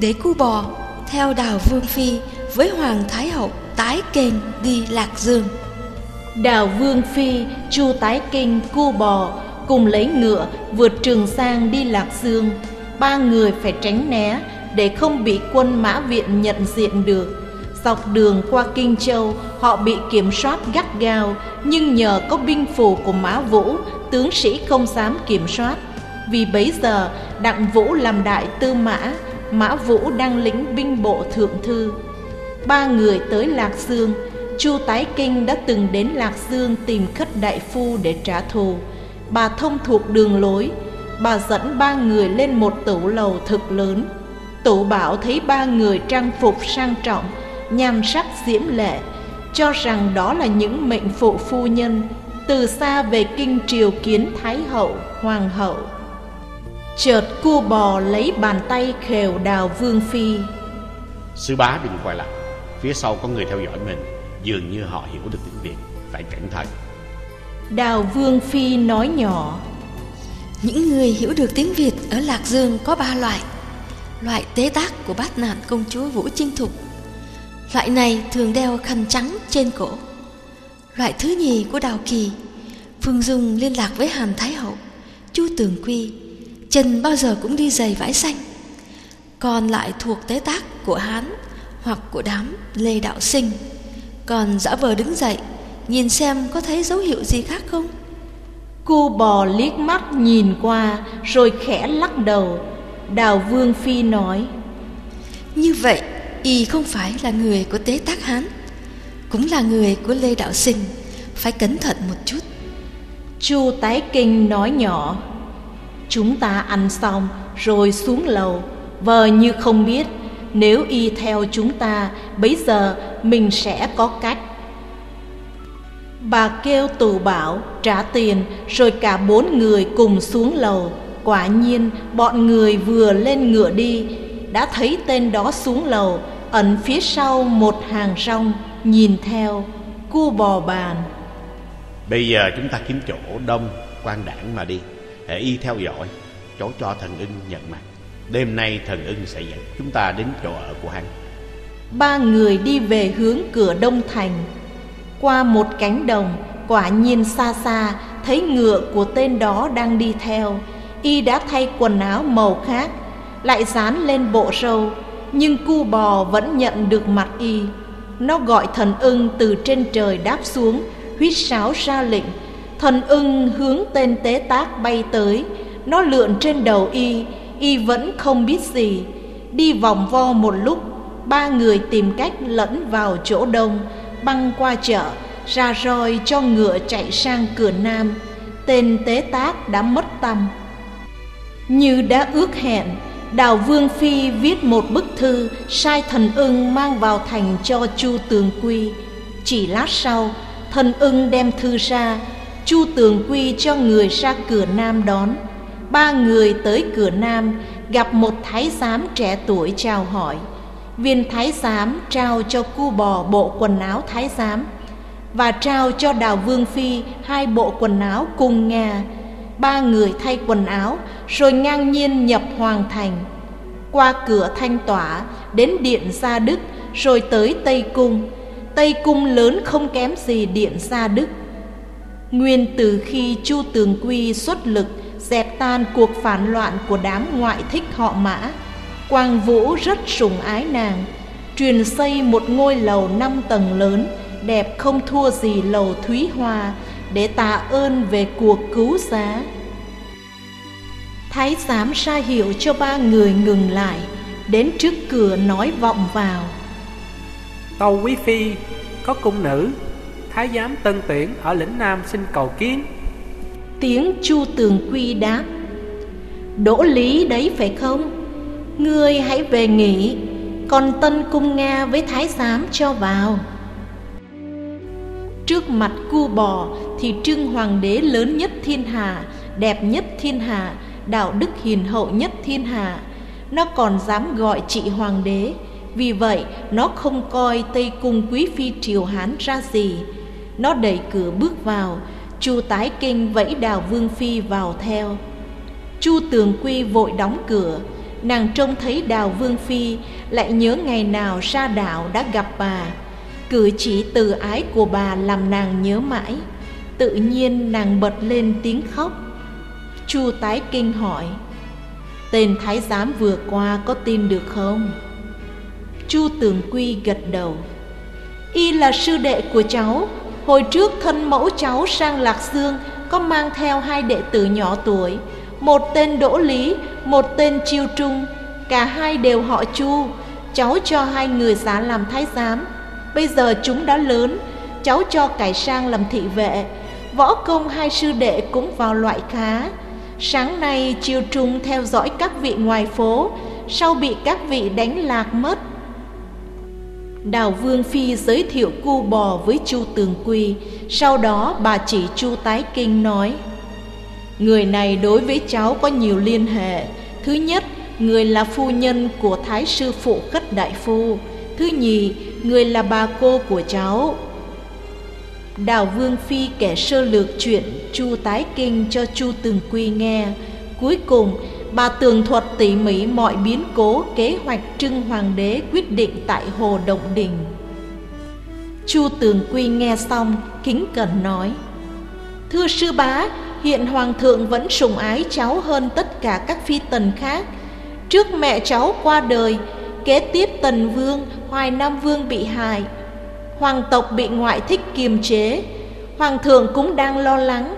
Để cu bò theo đào Vương Phi với Hoàng Thái Hậu tái kênh đi Lạc Dương Đào Vương Phi, Chu Tái Kinh, Cu Bò cùng lấy ngựa vượt Trường Sang đi Lạc Dương. Ba người phải tránh né để không bị quân Mã Viện nhận diện được. Dọc đường qua Kinh Châu, họ bị kiểm soát gắt gao, nhưng nhờ có binh phù của Mã Vũ, tướng sĩ không dám kiểm soát. Vì bấy giờ, Đặng Vũ làm đại tư mã, Mã Vũ đang lĩnh binh bộ thượng thư. Ba người tới Lạc Dương Chu Tái Kinh đã từng đến Lạc Dương tìm khất đại phu để trả thù. Bà thông thuộc đường lối Bà dẫn ba người lên một tủ lầu thực lớn. Tủ bảo thấy ba người trang phục sang trọng Nhan sắc diễm lệ Cho rằng đó là những mệnh phụ phu nhân Từ xa về kinh triều kiến Thái hậu, Hoàng hậu. Chợt cua bò lấy bàn tay khều đào Vương Phi. Sư bá đừng quay lại Phía sau có người theo dõi mình Dường như họ hiểu được tiếng Việt Phải cẩn thận. Đào Vương Phi nói nhỏ Những người hiểu được tiếng Việt ở Lạc Dương có ba loại Loại tế tác của bát nạn công chúa Vũ Trinh Thục Loại này thường đeo khăn trắng trên cổ. Loại thứ nhì của Đào Kỳ Phương Dung liên lạc với Hàn Thái Hậu Chu Tường Quy Chân bao giờ cũng đi giày vải xanh. Còn lại thuộc tế tác của Hán Hoặc của đám Lê Đạo Sinh. Còn giả vờ đứng dậy Nhìn xem có thấy dấu hiệu gì khác không? Cô bò liếc mắt nhìn qua Rồi khẽ lắc đầu. Đào Vương Phi nói Như vậy Y không phải là người của tế tác Hán, Cũng là người của Lê Đạo Sinh. Phải cẩn thận một chút. Chu Tái Kinh nói nhỏ, Chúng ta ăn xong rồi xuống lầu. Vờ như không biết, Nếu y theo chúng ta, Bây giờ mình sẽ có cách. Bà kêu tù bảo trả tiền Rồi cả bốn người cùng xuống lầu. Quả nhiên, bọn người vừa lên ngựa đi, Đã thấy tên đó xuống lầu Ẩn phía sau một hàng rong Nhìn theo Cua bò bàn. Bây giờ chúng ta kiếm chỗ đông quan đảng mà đi. Để y theo dõi Chỗ cho thần ưng nhận mặt. Đêm nay thần ưng sẽ dẫn chúng ta đến chỗ ở của hắn. Ba người đi về hướng cửa Đông Thành. Qua một cánh đồng Quả nhiên xa xa Thấy ngựa của tên đó đang đi theo. Y đã thay quần áo màu khác Lại dán lên bộ râu nhưng cu bò vẫn nhận được mặt Y. Nó gọi thần ưng từ trên trời đáp xuống Huýt sáo ra lệnh. Thần ưng hướng tên tế tác bay tới. Nó lượn trên đầu Y Y vẫn không biết gì. Đi vòng vo một lúc Ba người tìm cách lẫn vào chỗ đông Băng qua chợ Ra roi cho ngựa chạy sang cửa nam. Tên tế tác đã mất tâm. Như đã ước hẹn, Đào Vương Phi viết một bức thư sai thần ưng mang vào thành cho Chu Tường Quy. Chỉ lát sau, thần ưng đem thư ra, Chu Tường Quy cho người ra cửa Nam đón. Ba người tới cửa Nam gặp một thái giám trẻ tuổi chào hỏi. Viên thái giám trao cho cu bò bộ quần áo thái giám và trao cho Đào Vương Phi hai bộ quần áo cùng Nga ba người thay quần áo, rồi ngang nhiên nhập hoàng thành. Qua cửa thanh tỏa, đến điện gia đức, rồi tới tây cung. Tây cung lớn không kém gì điện gia đức. Nguyên từ khi chu tường quy xuất lực, dẹp tan cuộc phản loạn của đám ngoại thích họ mã, quang vũ rất sủng ái nàng, truyền xây một ngôi lầu năm tầng lớn, đẹp không thua gì lầu thúy hoa để tạ ơn về cuộc cứu giá. Thái giám ra hiệu cho ba người ngừng lại đến trước cửa nói vọng vào. Tâu quý phi có cung nữ thái giám tân tuyển ở lĩnh nam xin cầu kiến. Tiếng chu tường quy đáp đỗ lý đấy phải không? Ngươi hãy về nghỉ còn tân cung nga với thái giám cho vào. Trước mặt cu bò thì trưng hoàng đế lớn nhất thiên hạ, đẹp nhất thiên hạ, đạo đức hiền hậu nhất thiên hạ. Nó còn dám gọi chị hoàng đế, vì vậy nó không coi Tây Cung Quý Phi Triều Hán ra gì. Nó đẩy cửa bước vào, Chu Tái Kinh vẫy đào Vương Phi vào theo. Chu Tường Quy vội đóng cửa, nàng trông thấy đào Vương Phi lại nhớ ngày nào ra đảo đã gặp bà Cử chỉ từ ái của bà làm nàng nhớ mãi Tự nhiên nàng bật lên tiếng khóc. Chu tái kinh hỏi, Tên thái giám vừa qua có tin được không? Chu tường quy gật đầu, Y là sư đệ của cháu. Hồi trước thân mẫu cháu sang Lạc Dương Có mang theo hai đệ tử nhỏ tuổi, Một tên Đỗ Lý, Một tên Chiêu Trung. Cả hai đều họ Chu. Cháu cho hai người giá làm thái giám. Bây giờ chúng đã lớn, Cháu cho cải sang làm thị vệ. Võ công hai sư đệ cũng vào loại khá. Sáng nay chiều trung theo dõi các vị ngoài phố Sau bị các vị đánh lạc mất. Đào Vương Phi giới thiệu cu bò với Chu Tường Quy Sau đó bà chỉ Chu Tái Kinh nói Người này đối với cháu có nhiều liên hệ. Thứ nhất, người là phu nhân của Thái Sư Phụ Khất Đại Phu. Thứ nhì, người là bà cô của cháu. Đào Vương Phi kể sơ lược chuyện Chu Tái Kinh cho Chu Tường Quy nghe. Cuối cùng bà tường thuật tỉ mỉ mọi biến cố kế hoạch trưng hoàng đế quyết định tại Hồ Động Đình. Chu Tường Quy nghe xong kính cẩn nói Thưa sư bá, hiện hoàng thượng vẫn sủng ái cháu hơn tất cả các phi tần khác. Trước mẹ cháu qua đời, kế tiếp tần vương, hoài nam vương bị hại. Hoàng tộc bị ngoại thích kiềm chế Hoàng thượng cũng đang lo lắng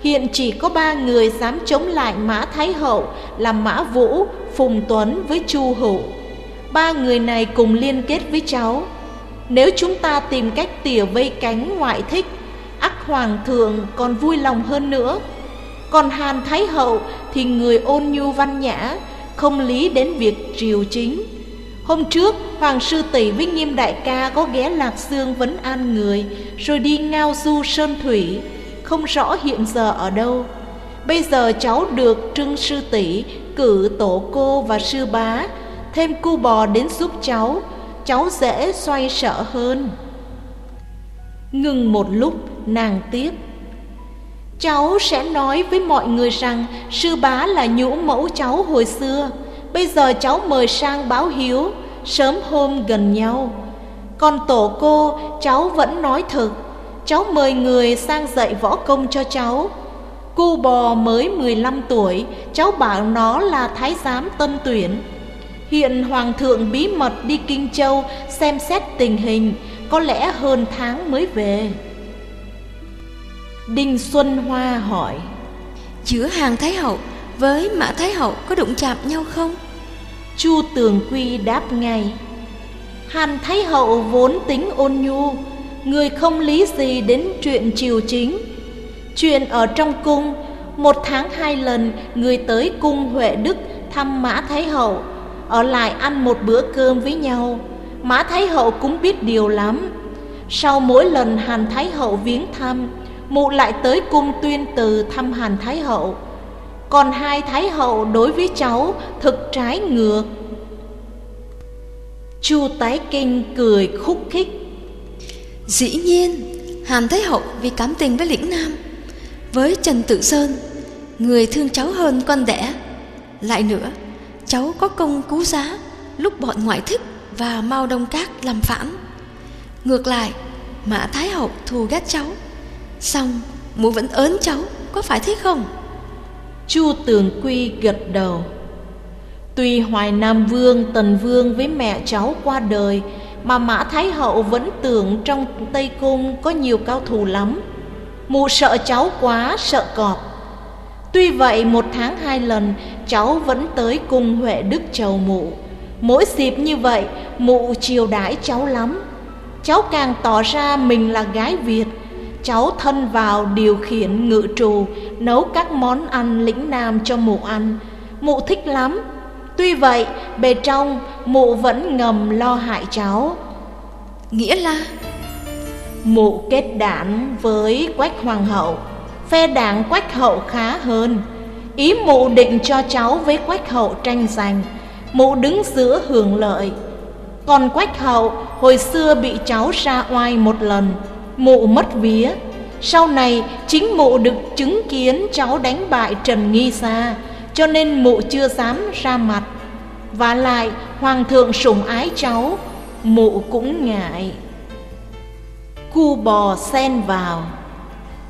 Hiện chỉ có ba người dám chống lại Mã Thái Hậu là Mã Vũ, Phùng Tuấn với Chu Hữu. Ba người này cùng liên kết với cháu. Nếu chúng ta tìm cách tỉa vây cánh ngoại thích, ắt Hoàng thượng còn vui lòng hơn nữa. Còn Hàn Thái Hậu thì người ôn nhu văn nhã, không lý đến việc triều chính. Hôm trước, Hoàng Sư Tỷ với Nghiêm Đại ca có ghé Lạc Dương vấn an người, rồi đi ngao du sơn thủy, không rõ hiện giờ ở đâu. Bây giờ cháu được Trưng Sư Tỷ cử tổ cô và sư bá, thêm cu bò đến giúp cháu, cháu dễ xoay sở hơn. Ngừng một lúc, nàng tiếp. Cháu sẽ nói với mọi người rằng sư bá là nhũ mẫu cháu hồi xưa. Bây giờ cháu mời sang báo hiếu, sớm hôm gần nhau. Còn tổ cô, cháu vẫn nói thật, cháu mời người sang dạy võ công cho cháu. Cu bò mới 15 tuổi, cháu bảo nó là thái giám tân tuyển. Hiện Hoàng thượng bí mật đi Kinh Châu xem xét tình hình, có lẽ hơn tháng mới về. Đinh Xuân Hoa hỏi Giữa hàng Thái Hậu với Mã Thái Hậu có đụng chạm nhau không? Chu Tường Quy đáp ngay. Hàn Thái Hậu vốn tính ôn nhu, Người không lý gì đến chuyện triều chính. Chuyện ở trong cung, Một tháng hai lần Người tới cung Huệ Đức Thăm Mã Thái Hậu, Ở lại ăn một bữa cơm với nhau. Mã Thái Hậu cũng biết điều lắm. Sau mỗi lần Hàn Thái Hậu viếng thăm, Mụ lại tới cung tuyên từ thăm Hàn Thái Hậu. Còn hai Thái Hậu đối với cháu thực trái ngược. Chu Tái Kinh cười khúc khích. Dĩ nhiên, hàm Thái Hậu vì cảm tình với liễn Nam. Với Trần Tự Sơn, Người thương cháu hơn con đẻ. Lại nữa, Cháu có công cứu giá Lúc bọn ngoại thích và Mao Đông Cát làm phản. Ngược lại, Mã Thái Hậu thù ghét cháu. Xong mụ vẫn ớn cháu, Có phải thế không? Chu Tường Quy gật đầu. Tuy Hoài Nam Vương, Tần Vương với mẹ cháu qua đời Mà Mã Thái Hậu vẫn tưởng trong Tây Cung có nhiều cao thủ lắm. Mụ sợ cháu quá, sợ cọp. Tuy vậy một tháng hai lần cháu vẫn tới cung Huệ Đức chầu mụ. Mỗi dịp như vậy mụ chiều đãi cháu lắm. Cháu càng tỏ ra mình là gái Việt Cháu thân vào điều khiển ngự trù Nấu các món ăn lĩnh nam cho mụ ăn. Mụ thích lắm. Tuy vậy bề trong mụ vẫn ngầm lo hại cháu. Nghĩa là? Mụ kết đảng với Quách Hoàng hậu. Phe đảng Quách hậu khá hơn. Ý mụ định cho cháu với Quách hậu tranh giành. Mụ đứng giữa hưởng lợi. Còn Quách hậu hồi xưa bị cháu ra oai một lần Mụ mất vía. Sau này chính mụ được chứng kiến cháu đánh bại Trần Nghi Sa Cho nên mụ chưa dám ra mặt. Và lại hoàng thượng sủng ái cháu Mụ cũng ngại. Cu bò xen vào.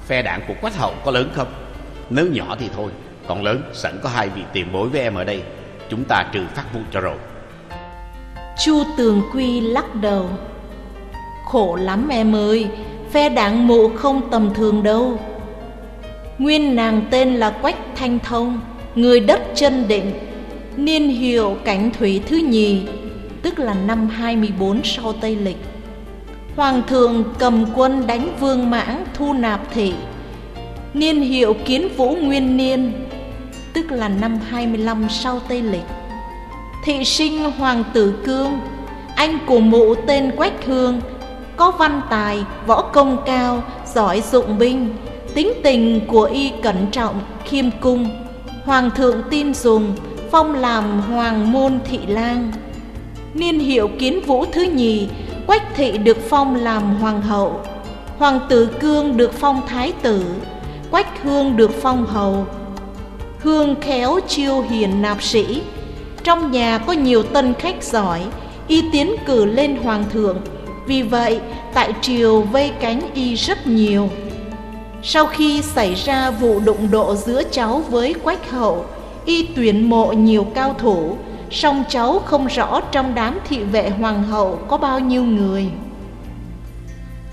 Phe đảng của Quách Hậu có lớn không? Nếu nhỏ thì thôi Còn lớn sẵn có hai vị tiền bối với em ở đây. Chúng ta trừ phát vụ cho rồi. Chu Tường Quy lắc đầu. Khổ lắm em ơi Phe đảng mụ không tầm thường đâu Nguyên nàng tên là Quách Thanh Thông Người đất chân định niên hiệu cảnh thủy thứ nhì, tức là năm 24 sau Tây Lịch. Hoàng thượng cầm quân đánh vương mãng thu nạp thị, niên hiệu kiến vũ nguyên niên, tức là năm 25 sau Tây Lịch. Thị sinh Hoàng tử Cương, anh của mụ tên Quách Hương, có văn tài, võ công cao, giỏi dụng binh, tính tình của y cẩn trọng, khiêm cung. Hoàng thượng tin dùng, phong làm hoàng môn thị lang. Niên hiệu kiến vũ thứ nhì, Quách thị được phong làm hoàng hậu. Hoàng tử Cương được phong thái tử, Quách Hương được phong hầu. Hương khéo chiêu hiền nạp sĩ, trong nhà có nhiều tân khách giỏi, y tiến cử lên hoàng thượng. Vì vậy, tại triều vây cánh y rất nhiều. Sau khi xảy ra vụ đụng độ giữa cháu với Quách hậu, y tuyển mộ nhiều cao thủ, song cháu không rõ trong đám thị vệ hoàng hậu có bao nhiêu người.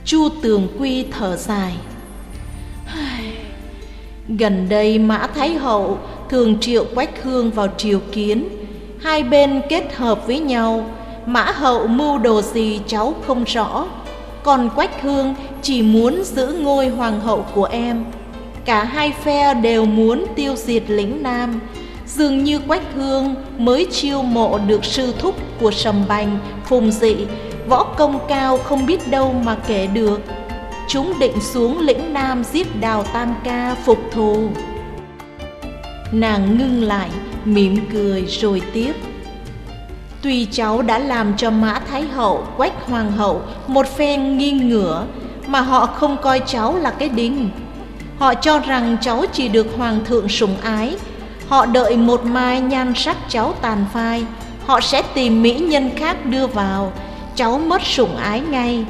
Chu Tường Quy thở dài. Gần đây Mã Thái Hậu thường triệu Quách Hương vào triều kiến, hai bên kết hợp với nhau, Mã Hậu mưu đồ gì cháu không rõ, còn Quách Hương chỉ muốn giữ ngôi hoàng hậu của em. Cả hai phe đều muốn tiêu diệt lĩnh Nam, dường như Quách Hương mới chiêu mộ được sư thúc của Sầm Bành, Phùng Dị, võ công cao không biết đâu mà kể được. Chúng định xuống lĩnh Nam giết Đào Tam Ca phục thù. Nàng ngưng lại, mỉm cười rồi tiếp. Tuy cháu đã làm cho Mã Thái Hậu, Quách Hoàng Hậu một phen nghiêng ngửa, mà họ không coi cháu là cái đinh. Họ cho rằng cháu chỉ được Hoàng thượng sủng ái, Họ đợi một mai nhan sắc cháu tàn phai. Họ sẽ tìm mỹ nhân khác đưa vào. Cháu mất sủng ái ngay.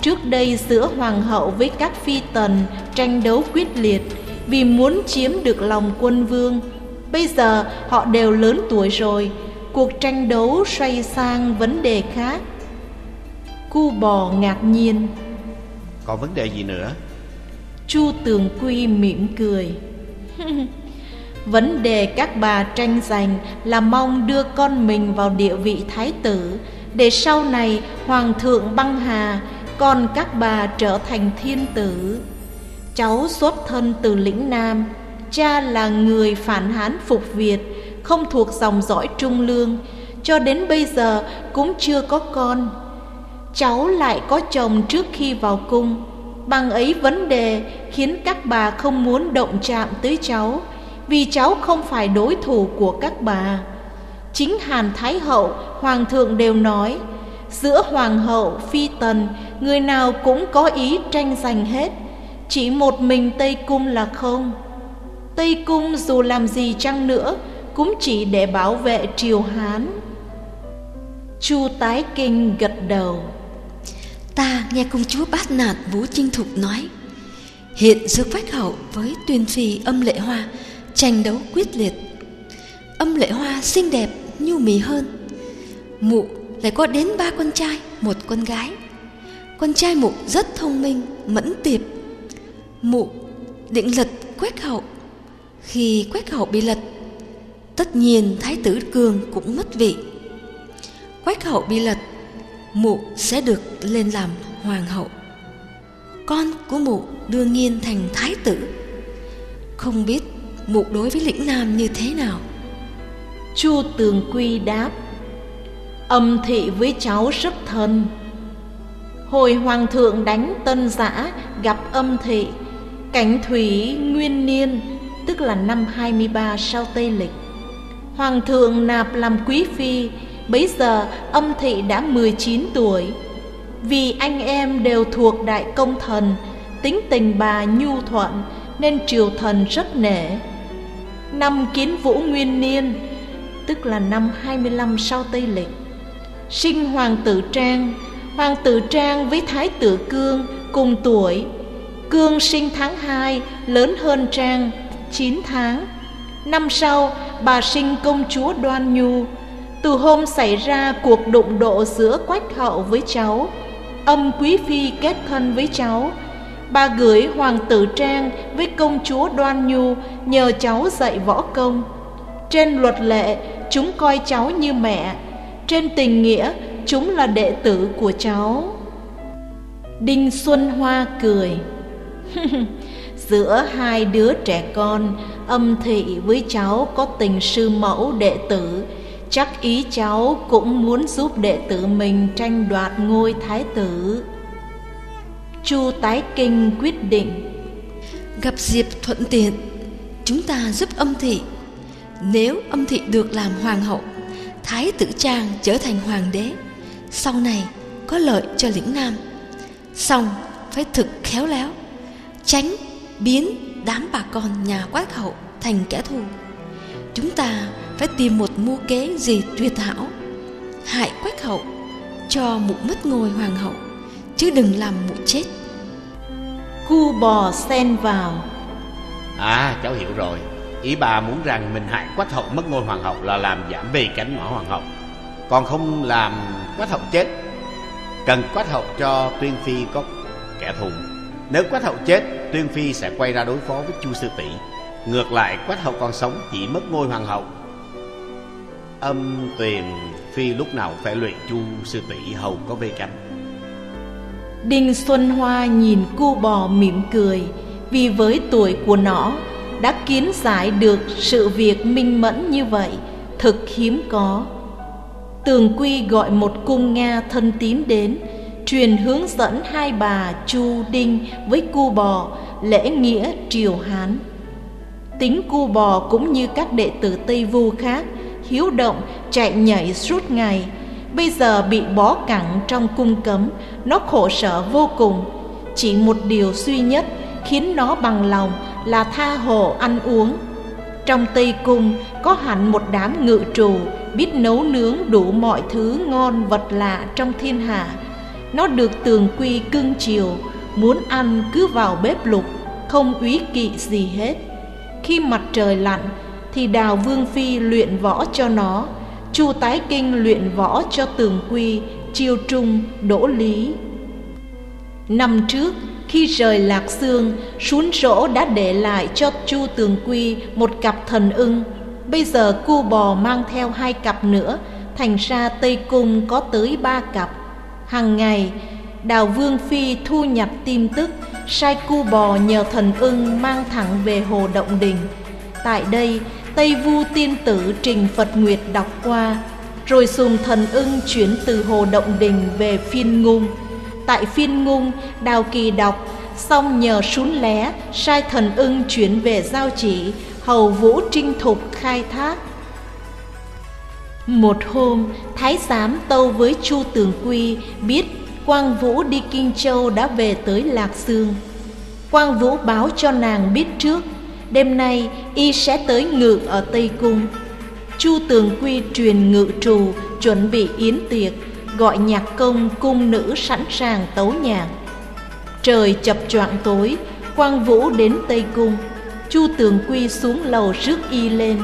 Trước đây giữa hoàng hậu với các phi tần Tranh đấu quyết liệt Vì muốn chiếm được lòng quân vương. Bây giờ họ đều lớn tuổi rồi. Cuộc tranh đấu xoay sang vấn đề khác Cu bò ngạc nhiên Còn vấn đề gì nữa Chu Tường Quy mỉm cười. [laughs] Vấn đề các bà tranh giành là mong đưa con mình vào địa vị thái tử để sau này hoàng thượng băng hà, còn các bà trở thành thiên tử. Cháu xuất thân từ lĩnh Nam, cha là người phản hán phục Việt, không thuộc dòng dõi trung lương, cho đến bây giờ cũng chưa có con. Cháu lại có chồng trước khi vào cung, bằng ấy vấn đề khiến các bà không muốn động chạm tới cháu vì cháu không phải đối thủ của các bà. Chính Hàn Thái Hậu, Hoàng thượng đều nói, giữa Hoàng hậu, Phi Tần, người nào cũng có ý tranh giành hết, chỉ một mình Tây Cung là không. Tây Cung dù làm gì chăng nữa, cũng chỉ để bảo vệ triều Hán. Chu Tái Kinh gật đầu. Ta nghe công chúa Bát Nạt Vũ chinh Thục nói, hiện giữa Quách Hậu với Tuyên Phi âm lệ hoa tranh đấu quyết liệt. Âm lệ hoa xinh đẹp nhu mì hơn. Mụ lại có đến ba con trai một con gái. Con trai mụ rất thông minh mẫn tiệp. Mụ định lật quách hậu. Khi quách hậu bị lật tất nhiên, thái tử cường cũng mất vị. Quách hậu bị lật, mụ sẽ được lên làm hoàng hậu. Con của mụ đương nhiên thành thái tử. Không biết mụ đối với lĩnh nam như thế nào. Chu tường quy đáp, âm thị với cháu rất thân. Hồi hoàng thượng đánh tân giã, gặp âm thị, cảnh thủy nguyên niên, tức là năm 23 sau Tây Lịch. Hoàng thượng nạp làm quý phi, bấy giờ âm thị đã 19 tuổi. Vì anh em đều thuộc đại công thần, tính tình bà nhu thuận nên triều thần rất nể năm kiến vũ nguyên niên tức là năm 25 sau Tây Lịch. Sinh Hoàng tử Trang, Hoàng tử Trang với Thái tử Cương cùng tuổi. Cương sinh tháng 2, lớn hơn Trang 9 tháng. Năm sau, bà sinh công chúa Đoan Nhu. Từ hôm xảy ra cuộc đụng độ giữa Quách Hậu với cháu, âm quý phi kết thân với cháu, bà gửi hoàng tử Trang với công chúa Đoan Nhu nhờ cháu dạy võ công. Trên luật lệ, chúng coi cháu như mẹ trên tình nghĩa chúng là đệ tử của cháu đinh xuân hoa cười. [laughs] giữa hai đứa trẻ con âm thị với cháu có tình sư mẫu đệ tử. Chắc ý cháu cũng muốn giúp đệ tử mình tranh đoạt ngôi thái tử. Chu tái kinh quyết định, gặp dịp thuận tiện, chúng ta giúp âm thị. Nếu âm thị được làm hoàng hậu, thái tử trang trở thành hoàng đế. Sau này có lợi cho lĩnh nam. Xong, phải thực khéo léo, tránh biến đám bà con nhà quách hậu thành kẻ thù. Chúng ta phải tìm một mưu kế gì tuyệt hảo. Hại quách hậu cho mụ mất ngôi hoàng hậu chứ đừng làm mụ chết. Cu bò xen vào. À cháu hiểu rồi. Ý bà muốn rằng mình hại quách hậu mất ngôi hoàng hậu là làm giảm bề cánh ngõ hoàng hậu. Còn không làm quách hậu chết cần quách hậu cho tuyên phi có kẻ thù nếu quách hậu chết, tuyên phi sẽ quay ra đối phó với chu sư tỷ. Ngược lại, quách hậu còn sống, chỉ mất ngôi hoàng hậu. Âm tuyền phi lúc nào phải luyện chu sư tỷ, hầu có vây cánh. Đinh xuân hoa nhìn cu bò mỉm cười, vì với tuổi của nó, đã kiến giải được sự việc minh mẫn như vậy, thực hiếm có. Tường quy gọi một cung nga thân tín đến truyền hướng dẫn hai bà chu đinh với cu bò lễ nghĩa triều hán. Tính cu bò cũng như các đệ tử tây vu khác, hiếu động, chạy nhảy suốt ngày. Bây giờ bị bó cẳng trong cung cấm, nó khổ sở vô cùng. Chỉ một điều duy nhất khiến nó bằng lòng là tha hồ ăn uống. Trong tây cung có hẳn một đám ngự trù, biết nấu nướng đủ mọi thứ ngon vật lạ trong thiên hạ nó được tường quy cưng chiều, muốn ăn cứ vào bếp lục, không úy kỵ gì hết. Khi mặt trời lặn, thì đào vương phi luyện võ cho nó, chu tái kinh luyện võ cho tường quy, chiêu trung, đỗ lý. Năm trước, khi rời lạc xương sún rỗ đã để lại cho chu tường quy một cặp thần ưng. Bây giờ cu bò mang theo hai cặp nữa, thành ra tây cung có tới ba cặp hàng ngày, đào vương phi thu nhập tin tức, sai cu bò nhờ thần ưng mang thẳng về hồ động đình. Tại đây, tây vu tiên tử trình phật nguyệt đọc qua, rồi dùng thần ưng chuyển từ hồ động đình về phiên ngung. Tại phiên ngung, đào kỳ đọc, xong nhờ sún lé, sai thần ưng chuyển về giao chỉ, hầu vũ trinh thục khai thác một hôm, thái giám tâu với chu tường quy biết quang vũ đi kinh châu đã về tới lạc Dương. quang vũ báo cho nàng biết trước, đêm nay y sẽ tới ngự ở tây cung. Chu tường quy truyền ngự trù, chuẩn bị yến tiệc, gọi nhạc công cung nữ sẵn sàng tấu nhạc. Trời chập choạng tối, quang vũ đến tây cung. Chu tường quy xuống lầu rước y lên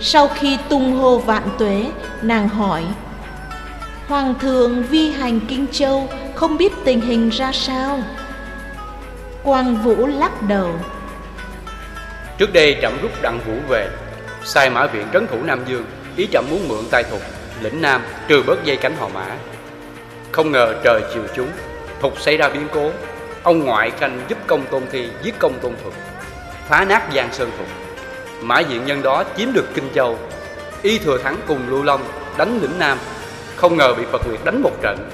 sau khi tung hô vạn tuế, nàng hỏi, hoàng thượng vi hành kinh châu, không biết tình hình ra sao? Quang vũ lắc đầu, trước đây trẫm rút đặng vũ về, sai mã viện trấn thủ nam dương, ý trẫm muốn mượn tay thục lĩnh nam trừ bớt dây cánh họ mã. Không ngờ trời chiều chúng, thục xảy ra biến cố, ông ngoại canh giúp công tôn thi, giết công tôn thuật, phá nát giang sơn thục mã diện nhân đó chiếm được kinh châu. Y thừa thắng cùng lưu long đánh lĩnh nam. Không ngờ bị phật nguyệt đánh một trận.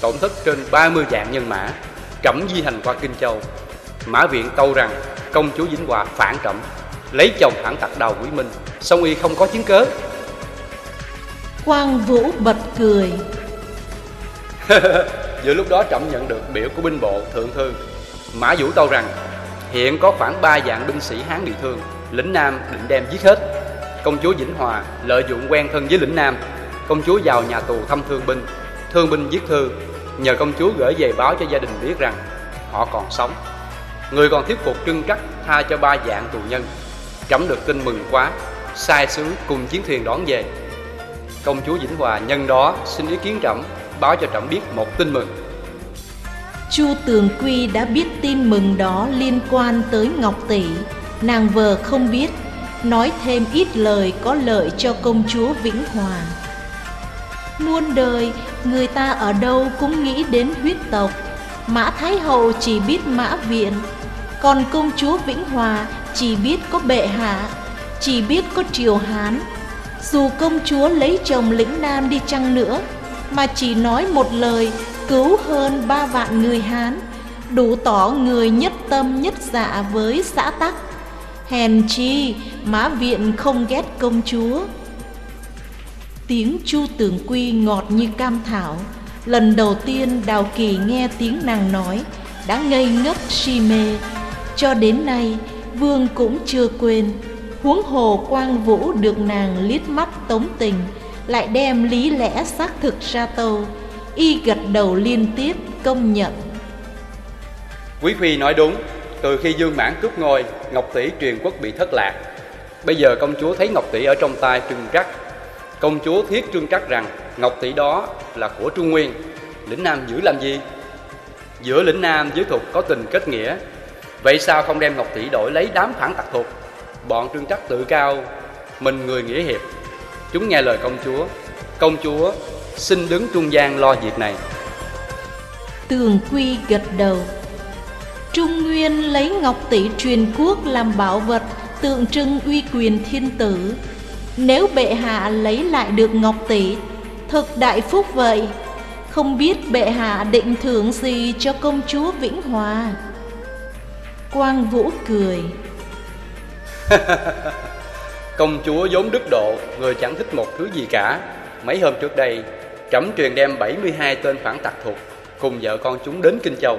Tổn thất trên 30 vạn nhân mã trẫm di hành qua kinh châu. Mã viện tâu rằng công chúa vĩnh hòa phản trẫm lấy chồng phản tặc đào quý minh song y không có chứng cớ. Quang vũ bật cười. [laughs] Giữa lúc đó trẫm nhận được biểu của binh bộ thượng thư mã vũ tâu rằng hiện có khoảng ba vạn binh sĩ hán bị thương lĩnh nam định đem giết hết. Công chúa vĩnh hòa lợi dụng quen thân với lĩnh nam, công chúa vào nhà tù thăm thương binh. Thương binh viết thư, nhờ công chúa gửi về báo cho gia đình biết rằng họ còn sống. Người còn thuyết phục trưng trắc tha cho ba dạng tù nhân. Trẫm được tin mừng quá, sai sứ cùng chiến thuyền đón về. Công chúa vĩnh hòa nhân đó xin ý kiến trẫm, báo cho trẫm biết một tin mừng. Chu tường quy đã biết tin mừng đó liên quan tới ngọc tỷ nàng vờ không biết nói thêm ít lời có lợi cho công chúa Vĩnh Hòa. Muôn đời, người ta ở đâu cũng nghĩ đến huyết tộc. Mã Thái Hậu chỉ biết Mã Viện, còn công chúa Vĩnh Hòa chỉ biết có bệ hạ, chỉ biết có triều Hán. Dù công chúa lấy chồng lĩnh Nam đi chăng nữa, mà chỉ nói một lời cứu hơn ba vạn người Hán, đủ tỏ người nhất tâm nhất dạ với xã tắc. Hèn chi, Mã Viện không ghét công chúa. Tiếng Chu Tường Quy ngọt như cam thảo, lần đầu tiên Đào Kỳ nghe tiếng nàng nói, đã ngây ngất si mê. Cho đến nay, Vương cũng chưa quên, huống hồ Quang Vũ được nàng liếc mắt tống tình, lại đem lý lẽ xác thực ra tâu, y gật đầu liên tiếp công nhận. Quý phi nói đúng, từ khi Dương Mãn cướp ngôi, Ngọc Tỷ truyền quốc bị thất lạc. Bây giờ công chúa thấy Ngọc Tỷ ở trong tay Trương Trắc. Công chúa thiết Trương Trắc rằng Ngọc Tỷ đó là của Trung Nguyên. Lĩnh Nam giữ làm gì? Giữa lĩnh Nam với Thục có tình kết nghĩa. Vậy sao không đem Ngọc Tỷ đổi lấy đám phản tặc Thục? Bọn Trương Trắc tự cao, mình người nghĩa hiệp. Chúng nghe lời công chúa. Công chúa xin đứng trung gian lo việc này. Tường Quy gật đầu Trung Nguyên lấy ngọc tỷ truyền quốc làm bảo vật tượng trưng uy quyền thiên tử. Nếu bệ hạ lấy lại được ngọc tỷ, thực đại phúc vậy. Không biết bệ hạ định thưởng gì cho công chúa Vĩnh Hòa. Quang Vũ cười. [laughs] công chúa vốn đức độ, người chẳng thích một thứ gì cả. Mấy hôm trước đây, trẫm truyền đem 72 tên phản tặc thuộc cùng vợ con chúng đến Kinh Châu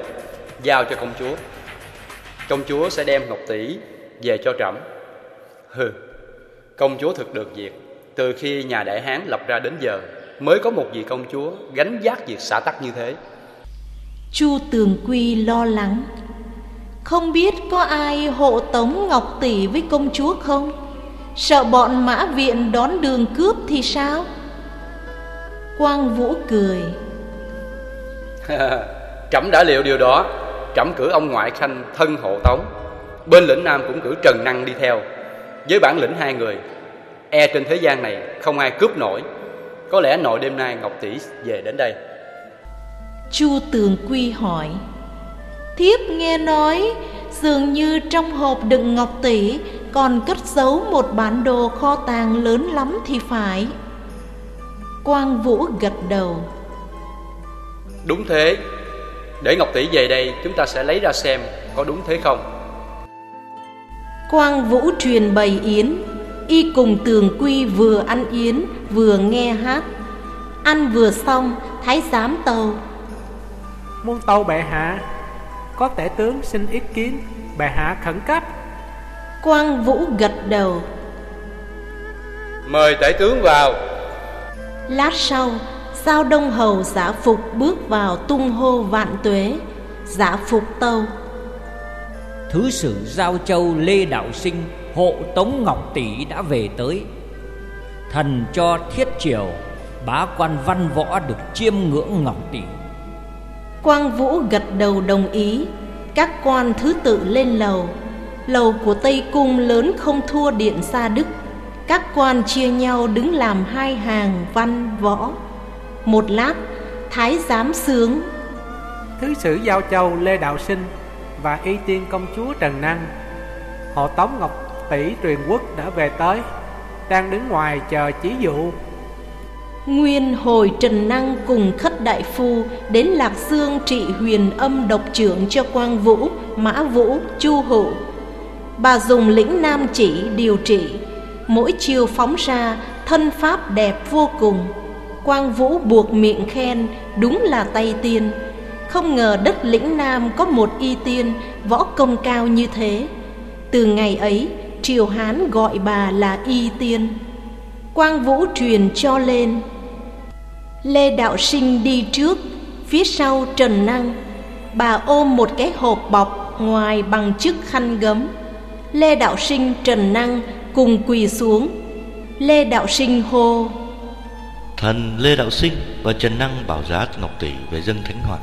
giao cho công chúa. Công chúa sẽ đem ngọc tỷ về cho trẫm. Hừ công chúa thực được việc. Từ khi nhà đại hán lập ra đến giờ mới có một vị công chúa gánh vác việc xã tắc như thế. Chu tường quy lo lắng. Không biết có ai hộ tống ngọc tỷ với công chúa không? Sợ bọn mã viện đón đường cướp thì sao? Quang vũ cười. [laughs] Trẫm đã liệu điều đó trẫm cử ông ngoại khanh thân hộ tống. Bên lĩnh nam cũng cử trần năng đi theo. Với bản lĩnh hai người e trên thế gian này không ai cướp nổi. Có lẽ nội đêm nay ngọc tỷ về đến đây. Chu tường quy hỏi thiếp nghe nói dường như trong hộp đựng ngọc tỷ còn cất giấu một bản đồ kho tàng lớn lắm thì phải. Quang vũ gật đầu đúng thế để Ngọc Tỷ về đây chúng ta sẽ lấy ra xem có đúng thế không. Quang Vũ truyền bày yến. Y cùng tường quy vừa ăn yến vừa nghe hát. Ăn vừa xong thái giám tàu. Muôn tàu bệ hạ Có tể tướng xin ý kiến Bệ hạ khẩn cấp. Quang Vũ gật đầu. Mời tể tướng vào. Lát sau Sao Đông Hầu giả phục bước vào tung hô vạn tuế? Giả phục tâu. Thứ sử Giao Châu Lê Đạo Sinh Hộ Tống Ngọc Tỷ đã về tới. Thần cho thiết triều Bá quan văn võ được chiêm ngưỡng Ngọc Tỷ. Quang Vũ gật đầu đồng ý. Các quan thứ tự lên lầu. Lầu của Tây Cung lớn không thua điện xa Đức. Các quan chia nhau đứng làm hai hàng văn võ một lát Thái giám sướng. Thứ sử Giao Châu Lê Đạo Sinh Và y tiên công chúa Trần Năng Hộ Tống Ngọc Tỷ truyền quốc đã về tới Đang đứng ngoài chờ chỉ dụ. Nguyên hồi Trần Năng cùng khất đại phu Đến Lạc Dương trị huyền âm độc trưởng cho Quang Vũ, Mã Vũ, Chu Hữu Bà dùng lĩnh nam chỉ điều trị Mỗi chiều phóng ra thân pháp đẹp vô cùng Quang Vũ buộc miệng khen, Đúng là tay tiên. Không ngờ đất lĩnh Nam có một y tiên, Võ công cao như thế. Từ ngày ấy, Triều Hán gọi bà là y tiên. Quang Vũ truyền cho lên. Lê Đạo Sinh đi trước, Phía sau Trần Năng. Bà ôm một cái hộp bọc Ngoài bằng chiếc khăn gấm. Lê Đạo Sinh, Trần Năng cùng quỳ xuống. Lê Đạo Sinh hô Thần Lê Đạo Sinh và Trần Năng bảo giá Ngọc Tỷ về dân Thánh Hoàng.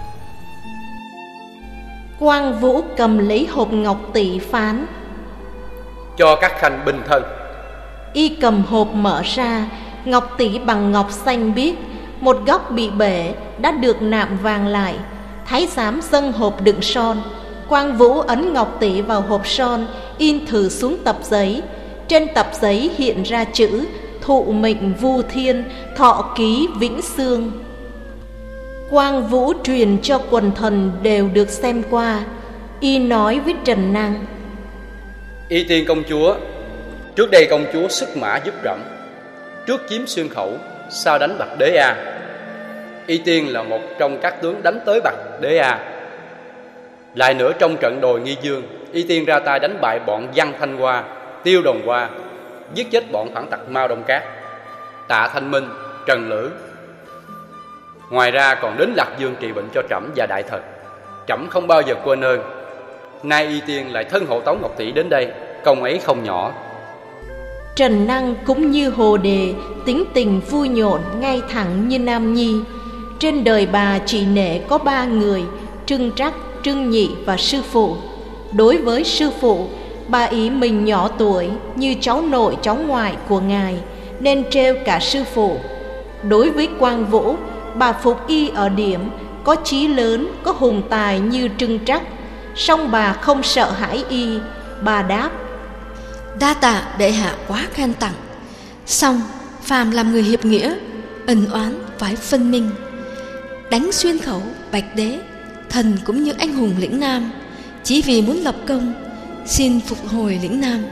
Quang Vũ cầm lấy hộp Ngọc Tỷ phán. Cho các khanh bình thân. Y cầm hộp mở ra Ngọc tỷ bằng ngọc xanh biếc Một góc bị bể Đã được nạm vàng lại. Thái giám dâng hộp đựng son. Quang Vũ ấn ngọc tỷ vào hộp son In thử xuống tập giấy. Trên tập giấy hiện ra chữ Thụ mệnh vu thiên, Thọ ký vĩnh xương. Quang Vũ truyền cho quần thần đều được xem qua, Y nói với Trần Năng Y tiên công chúa, Trước đây công chúa sức mã giúp rẫm Trước chiếm xương khẩu Sau đánh bạch đế A? Y tiên là một trong các tướng đánh tới bạch đế A. Lại nữa trong trận đồi nghi dương, Y tiên ra tay đánh bại bọn văn thanh hoa, Tiêu đồng hoa Giết chết bọn phản tặc Mao Đông Cát Tạ Thanh Minh, Trần Lữ. Ngoài ra còn đến Lạc Dương trị bệnh cho Trẫm và Đại Thần. Trẫm không bao giờ quên ơn. Nay Y Tiên lại thân hộ Tống Ngọc Tỷ đến đây Công ấy không nhỏ. Trần Năng cũng như Hồ Đề Tính tình vui nhộn ngay thẳng như Nam Nhi. Trên đời bà chị nể có ba người Trưng Trắc, Trưng Nhị và Sư Phụ. Đối với Sư Phụ Bà ý mình nhỏ tuổi như cháu nội cháu ngoại của ngài Nên treo cả Sư Phụ. Đối với Quang Vũ Bà phục y ở điểm Có chí lớn, có hùng tài như Trưng Trắc. Song bà không sợ hãi y Bà đáp Đa tạ đệ hạ quá khen tặng. Xong phàm làm người hiệp nghĩa Ân oán phải phân minh. Đánh xuyên khẩu bạch đế Thần cũng như anh hùng lĩnh nam. Chỉ vì muốn lập công Xin phục hồi lĩnh nam.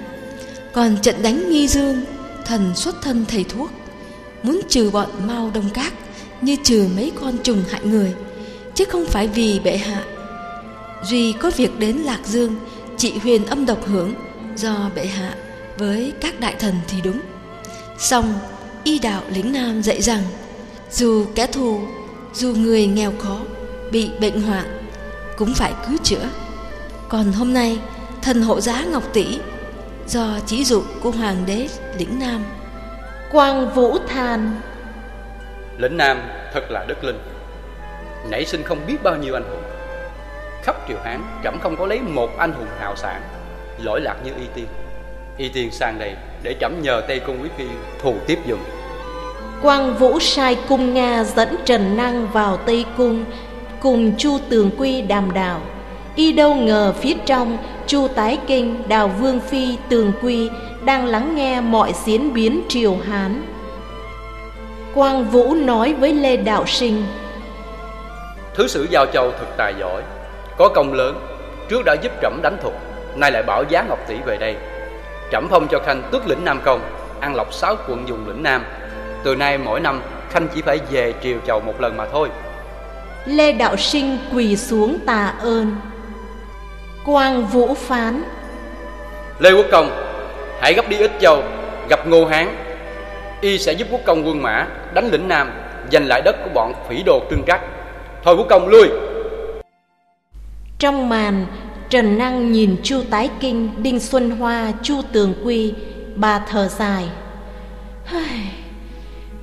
Còn trận đánh nghi dương, Thần xuất thân thầy thuốc, Muốn trừ bọn mau đông cát Như trừ mấy con trùng hại người, Chứ không phải vì bệ hạ. Duy có việc đến Lạc Dương chị huyền âm độc hưởng, Do bệ hạ với các đại thần thì đúng. Song, y đạo lĩnh nam dạy rằng, Dù kẻ thù, Dù người nghèo khó, Bị bệnh hoạn, Cũng phải cứu chữa. Còn hôm nay thần hộ giá Ngọc Tỷ Do chỉ dụ của Hoàng đế lĩnh Nam Quang Vũ than Lĩnh Nam thật là đất linh Nảy sinh không biết bao nhiêu anh hùng khắp triều Hán trẫm không có lấy một anh hùng hào sản lỗi lạc như Y Tiên. Y Tiên sang đây để trẫm nhờ Tây Cung Quý Phi thù tiếp dùng. Quang Vũ sai cung Nga dẫn Trần Năng vào Tây Cung cùng Chu Tường Quy đàm đạo. Y đâu ngờ phía trong Chu Tái Kinh, Đào Vương Phi, Tường Quy đang lắng nghe mọi diễn biến triều Hán. Quang Vũ nói với Lê Đạo Sinh Thứ sử Giao Châu thực tài giỏi có công lớn Trước đã giúp trẫm đánh thục Nay lại bảo giá Ngọc Tỷ về đây. Trẫm phong cho Khanh tước lĩnh Nam Công Ăn lọc sáu quận dùng lĩnh Nam. Từ nay mỗi năm Khanh chỉ phải về triều chầu một lần mà thôi. Lê Đạo Sinh quỳ xuống tạ ơn Quang Vũ phán. Lê Quốc Công Hãy gấp đi ít châu Gặp Ngô Hán. Y sẽ giúp quốc công quân mã Đánh lĩnh Nam Giành lại đất của bọn phỉ đồ trưng trắc. Thôi quốc công lui! Trong màn, Trần Năng nhìn Chu Tái Kinh, Đinh Xuân Hoa, Chu Tường Quy, bà thở dài.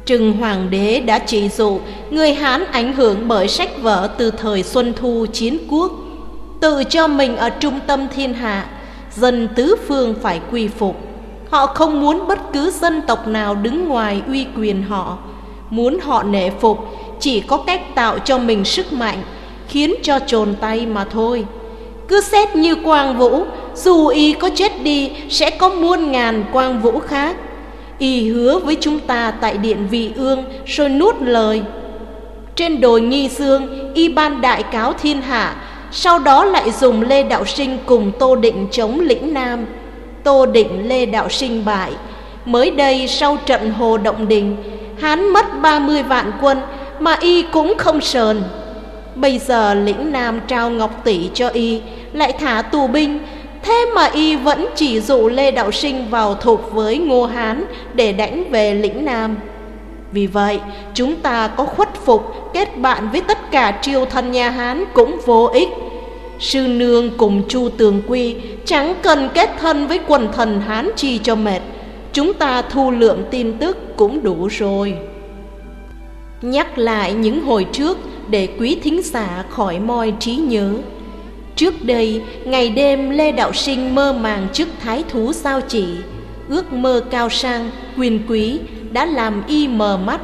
Trừng Hoàng đế đã chỉ dụ người Hán ảnh hưởng bởi sách vở từ thời Xuân Thu chiến quốc, tự cho mình ở trung tâm thiên hạ, dân tứ phương phải quy phục. Họ không muốn bất cứ dân tộc nào đứng ngoài uy quyền họ, muốn họ nể phục chỉ có cách tạo cho mình sức mạnh khiến cho trồn tay mà thôi. Cứ xét như quang vũ dù y có chết đi sẽ có muôn ngàn quang vũ khác. Y hứa với chúng ta tại điện vị ương rồi nuốt lời. Trên đồi nghi dương y ban đại cáo thiên hạ sau đó lại dùng lê đạo sinh cùng tô định chống lĩnh nam. Tô định, lê đạo sinh bại. Mới đây, sau trận hồ động đình, hán mất ba mươi vạn quân mà y cũng không sờn. Bây giờ lĩnh Nam trao ngọc tỷ cho y, Lại thả tù binh. Thế mà y vẫn chỉ dụ Lê Đạo Sinh vào thuộc với Ngô Hán Để đánh về lĩnh Nam. Vì vậy chúng ta có khuất phục Kết bạn với tất cả triều thần nhà Hán cũng vô ích. Sư Nương cùng Chu Tường Quy Chẳng cần kết thân với quần thần Hán chi cho mệt. Chúng ta thu lượm tin tức cũng đủ rồi. Nhắc lại những hồi trước để quý thính giả khỏi moi trí nhớ. Trước đây, ngày đêm Lê Đạo Sinh mơ màng trước thái thú sao chỉ, ước mơ cao sang, quyền quý đã làm y mờ mắt.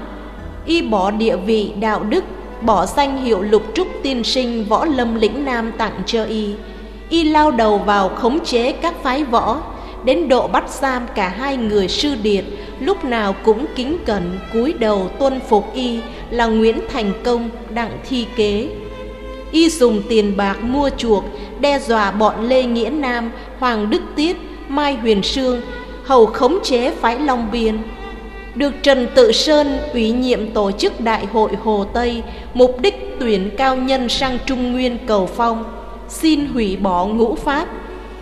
Y bỏ địa vị đạo đức, bỏ danh hiệu lục trúc tiên sinh võ lâm lĩnh nam tặng cho y. Y lao đầu vào khống chế các phái võ, đến độ bắt giam cả hai người sư điệt, lúc nào cũng kính cẩn cúi đầu tuân phục y là Nguyễn Thành Công, Đặng Thi Kế. Y dùng tiền bạc mua chuộc, đe dọa bọn Lê Nghĩa Nam, Hoàng Đức Tiết, Mai Huyền Sương, hầu khống chế phái Long Biên. Được Trần Tự Sơn ủy nhiệm tổ chức Đại hội Hồ Tây, mục đích tuyển cao nhân sang Trung Nguyên cầu phong, xin hủy bỏ ngũ pháp.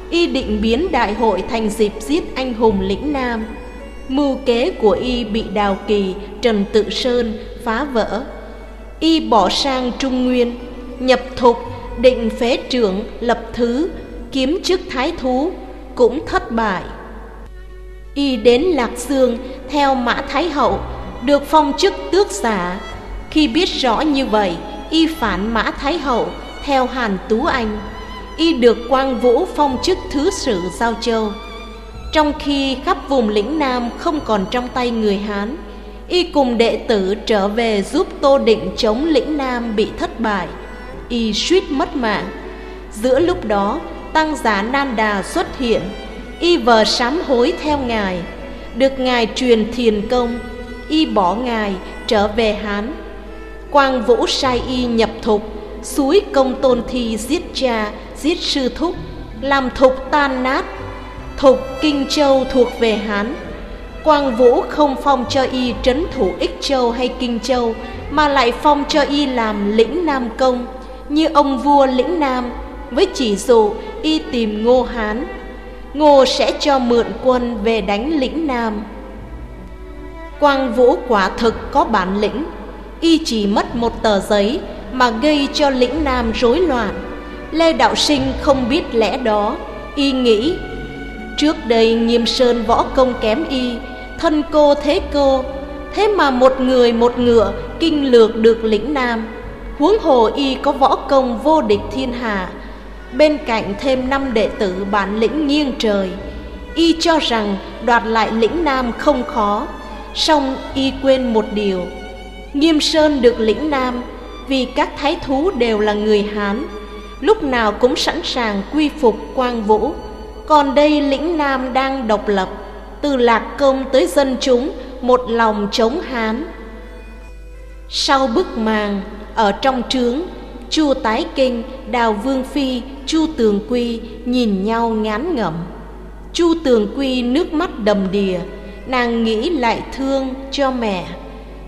Y định biến đại hội thành dịp giết anh hùng lĩnh Nam. Mưu kế của Y bị Đào Kỳ, Trần Tự Sơn phá vỡ. Y bỏ sang Trung Nguyên, nhập thục, định phế trưởng, lập thứ, kiếm chức thái thú, cũng thất bại. Y đến Lạc Dương theo Mã Thái Hậu, được phong chức tước giả. Khi biết rõ như vậy, y phản Mã Thái Hậu theo Hàn Tú Anh. Y được Quang Vũ phong chức thứ sử Giao Châu. Trong khi khắp vùng lĩnh Nam không còn trong tay người Hán, y cùng đệ tử trở về giúp Tô Định chống lĩnh Nam bị thất bại. Y suýt mất mạng. Giữa lúc đó, tăng giả Nan Đà xuất hiện, y vờ sám hối theo ngài, được ngài truyền thiền công, y bỏ ngài trở về Hán. Quang Vũ sai y nhập thục, suối công tôn thi giết cha, giết sư thúc, làm thục tan nát. Thục Kinh Châu thuộc về Hán. Quang Vũ không phong cho y trấn thủ Ích Châu hay Kinh Châu, mà lại phong cho y làm lĩnh Nam Công, như ông vua lĩnh Nam, với chỉ dụ y tìm Ngô Hán. Ngô sẽ cho mượn quân về đánh lĩnh Nam. Quang Vũ quả thực có bản lĩnh, y chỉ mất một tờ giấy mà gây cho lĩnh Nam rối loạn. Lê Đạo Sinh không biết lẽ đó, y nghĩ Trước đây Nghiêm Sơn võ công kém y, thân cô thế cô, thế mà một người một ngựa kinh lược được lĩnh Nam. Huống hồ y có võ công vô địch thiên hạ, bên cạnh thêm năm đệ tử bản lĩnh nghiêng trời. Y cho rằng đoạt lại lĩnh Nam không khó, song y quên một điều. Nghiêm Sơn được lĩnh Nam vì các thái thú đều là người Hán, lúc nào cũng sẵn sàng quy phục quang vũ. Còn đây lĩnh Nam đang độc lập, từ lạc công tới dân chúng, một lòng chống Hán. Sau bức màn, ở trong trướng, Chu Tái Kinh, Đào Vương Phi, Chu Tường Quy nhìn nhau ngán ngẩm. Chu Tường Quy nước mắt đầm đìa, nàng nghĩ lại thương cho mẹ.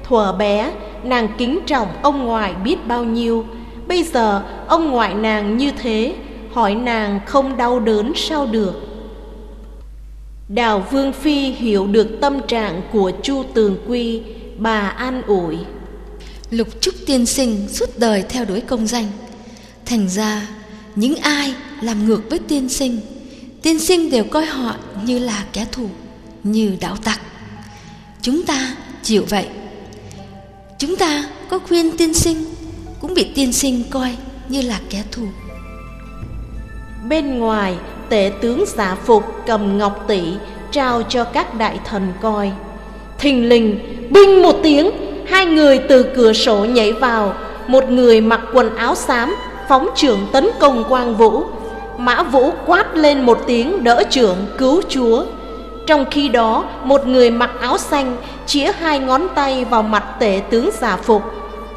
Thuở bé, nàng kính trọng ông ngoại biết bao nhiêu, bây giờ ông ngoại nàng như thế, hỏi nàng không đau đớn sao được. Đào Vương Phi hiểu được tâm trạng của Chu Tường Quy, bà an ủi. Lục Trúc tiên sinh suốt đời theo đuổi công danh Thành ra những ai làm ngược với tiên sinh Tiên sinh đều coi họ như là kẻ thù, Như đạo tặc. Chúng ta chịu vậy. Chúng ta có khuyên tiên sinh, Cũng bị tiên sinh coi như là kẻ thù. Bên ngoài, tể tướng giả phục cầm ngọc tỷ Trao cho các đại thần coi. Thình lình, binh một tiếng, Hai người từ cửa sổ nhảy vào, Một người mặc quần áo xám Phóng trưởng tấn công Quang Vũ. Mã Vũ quát lên một tiếng đỡ trưởng cứu chúa. Trong khi đó, một người mặc áo xanh Chĩa hai ngón tay vào mặt tể tướng giả phục.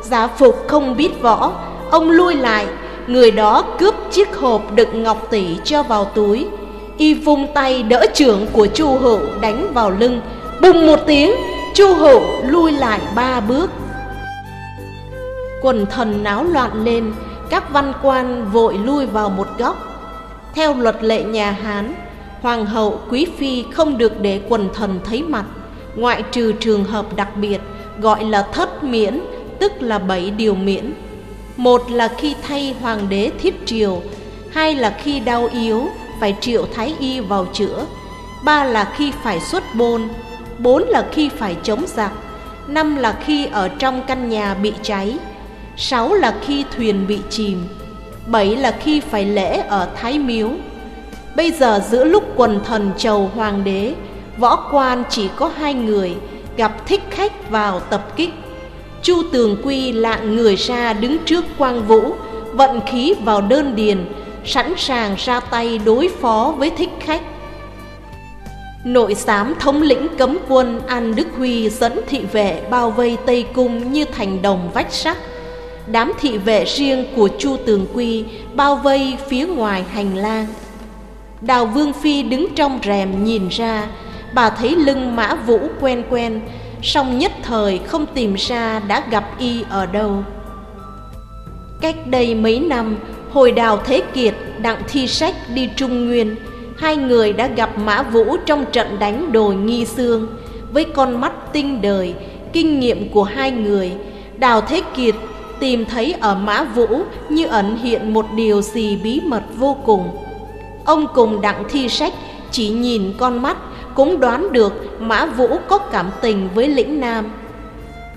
Giả phục không biết võ, Ông lui lại, Người đó cướp chiếc hộp đựng ngọc tỷ cho vào túi. Y vung tay đỡ trưởng của Chu Hữu đánh vào lưng. Bùng một tiếng, Chu hậu lui lại ba bước. Quần thần náo loạn lên các văn quan vội lui vào một góc. Theo luật lệ nhà Hán, Hoàng hậu quý phi không được để quần thần thấy mặt, Ngoại trừ trường hợp đặc biệt Gọi là thất miễn, Tức là bảy điều miễn. Một là khi thay hoàng đế thiếp triều, Hai là khi đau yếu, Phải triệu thái y vào chữa. Ba là khi phải xuất bôn, bốn là khi phải chống giặc, năm là khi ở trong căn nhà bị cháy sáu là khi thuyền bị chìm. Bảy là khi phải lễ ở Thái Miếu. Bây giờ giữa lúc quần thần chầu hoàng đế, Võ quan chỉ có hai người Gặp thích khách vào tập kích. Chu Tường Quy lạng người ra đứng trước quang vũ, Vận khí vào đơn điền, Sẵn sàng ra tay đối phó với thích khách. Nội giám thống lĩnh cấm quân An Đức Huy dẫn thị vệ bao vây Tây Cung như thành đồng vách sắt. Đám thị vệ riêng của Chu Tường Quy bao vây phía ngoài hành lang. Đào Vương Phi đứng trong rèm nhìn ra Bà thấy lưng mã vũ quen quen song nhất thời không tìm ra đã gặp y ở đâu. Cách đây mấy năm Hồi đào Thế Kiệt đặng thi sách đi Trung Nguyên Hai người đã gặp Mã Vũ trong trận đánh đồi nghi xương Với con mắt tinh đời, kinh nghiệm của hai người Đào Thế Kiệt tìm thấy ở Mã Vũ như ẩn hiện một điều gì bí mật vô cùng. Ông cùng đặng thi sách chỉ nhìn con mắt cũng đoán được Mã Vũ có cảm tình với lĩnh Nam.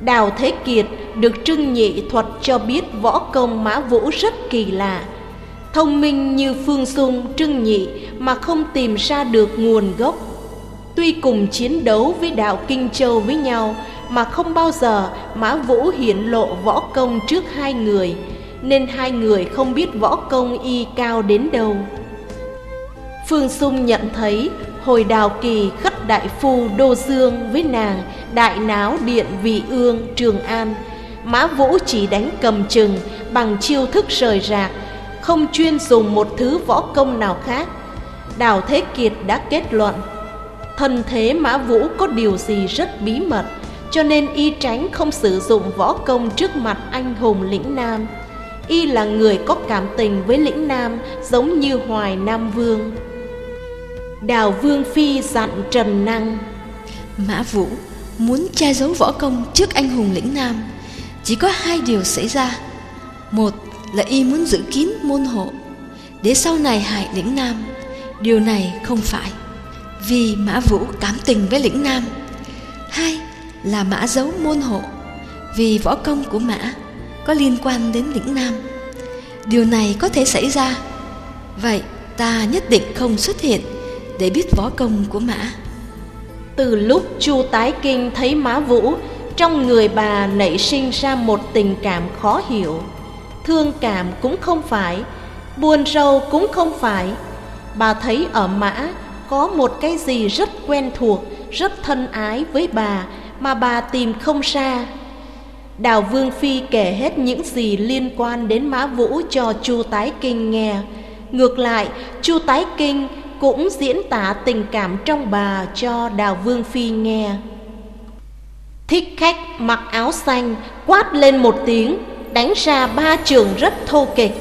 Đào Thế Kiệt được Trưng Nhị thuật cho biết võ công Mã Vũ rất kỳ lạ. Thông minh như Phương Dung, Trưng Nhị mà không tìm ra được nguồn gốc. Tuy cùng chiến đấu với đạo Kinh Châu với nhau mà không bao giờ Mã Vũ hiển lộ võ công trước hai người, Nên hai người không biết võ công y cao đến đâu. Phương sung nhận thấy hồi đào kỳ khất đại phu Đô Dương với nàng đại náo điện vị ương Trường An, Mã Vũ chỉ đánh cầm chừng bằng chiêu thức rời rạc, Không chuyên dùng một thứ võ công nào khác. Đào Thế Kiệt đã kết luận, Thân thế Mã Vũ có điều gì rất bí mật cho nên y tránh không sử dụng võ công trước mặt anh hùng lĩnh Nam. Y là người có cảm tình với lĩnh Nam, giống như Hoài Nam Vương. Đào Vương Phi dặn Trần Năng. Mã Vũ, muốn che giấu võ công trước anh hùng lĩnh Nam, Chỉ có hai điều xảy ra. Một là y muốn giữ kín môn hộ, Để sau này hại lĩnh Nam. Điều này không phải, Vì Mã Vũ cảm tình với lĩnh Nam. Hai là Mã dấu môn hộ. Vì võ công của Mã có liên quan đến lĩnh Nam. Điều này có thể xảy ra. Vậy ta nhất định không xuất hiện để biết võ công của mã. Từ lúc chu tái kinh thấy mã vũ, trong người bà nảy sinh ra một tình cảm khó hiểu. Thương cảm cũng không phải, buồn rầu cũng không phải. Bà thấy ở mã có một cái gì rất quen thuộc, rất thân ái với bà mà bà tìm không ra đào vương phi kể hết những gì liên quan đến mã vũ cho chu tái kinh nghe ngược lại chu tái kinh cũng diễn tả tình cảm trong bà cho Đào Vương Phi nghe. Thích khách mặc áo xanh quát lên một tiếng, đánh ra ba trường rất thô kịch.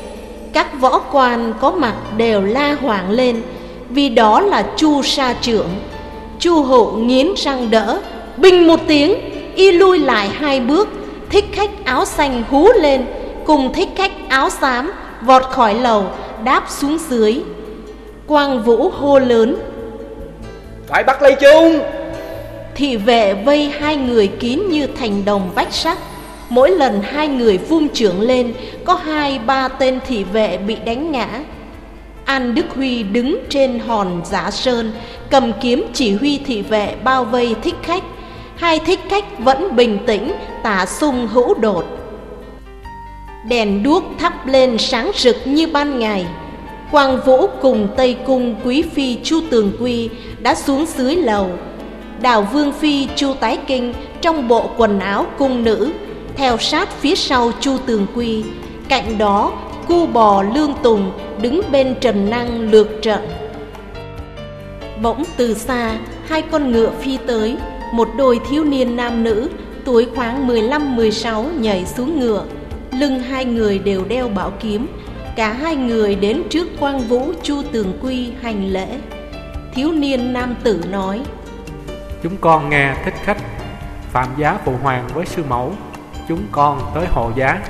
Các võ quan có mặt đều la hoảng lên, vì đó là Chu Sa trưởng. Chu Hậu nghiến răng đỡ, bình một tiếng, y lui lại hai bước, thích khách áo xanh hú lên, cùng thích khách áo xám vọt khỏi lầu, đáp xuống dưới. Quang Vũ hô lớn. Phải bắt lấy chung Thị vệ vây hai người kín như thành đồng vách sắt. Mỗi lần hai người vung trưởng lên Có hai ba tên thị vệ bị đánh ngã. An Đức Huy đứng trên hòn giả sơn Cầm kiếm chỉ huy thị vệ bao vây thích khách Hai thích khách vẫn bình tĩnh tả sung hữu đột Đèn đuốc thắp lên sáng rực như ban ngày Quang Vũ cùng Tây Cung Quý Phi Chu Tường Quy đã xuống dưới lầu. Đào Vương Phi Chu Tái Kinh trong bộ quần áo cung nữ, theo sát phía sau Chu Tường Quy. Cạnh đó, cu bò Lương Tùng đứng bên trần năng lược trận. Bỗng từ xa, hai con ngựa phi tới, một đôi thiếu niên nam nữ, tuổi khoảng 15-16 nhảy xuống ngựa. Lưng hai người đều đeo bảo kiếm, Cả hai người đến trước quang vũ Chu Tường Quy hành lễ. Thiếu niên nam tử nói Chúng con nghe thích khách Phạm giá phụ hoàng với sư mẫu. Chúng con tới hộ giá.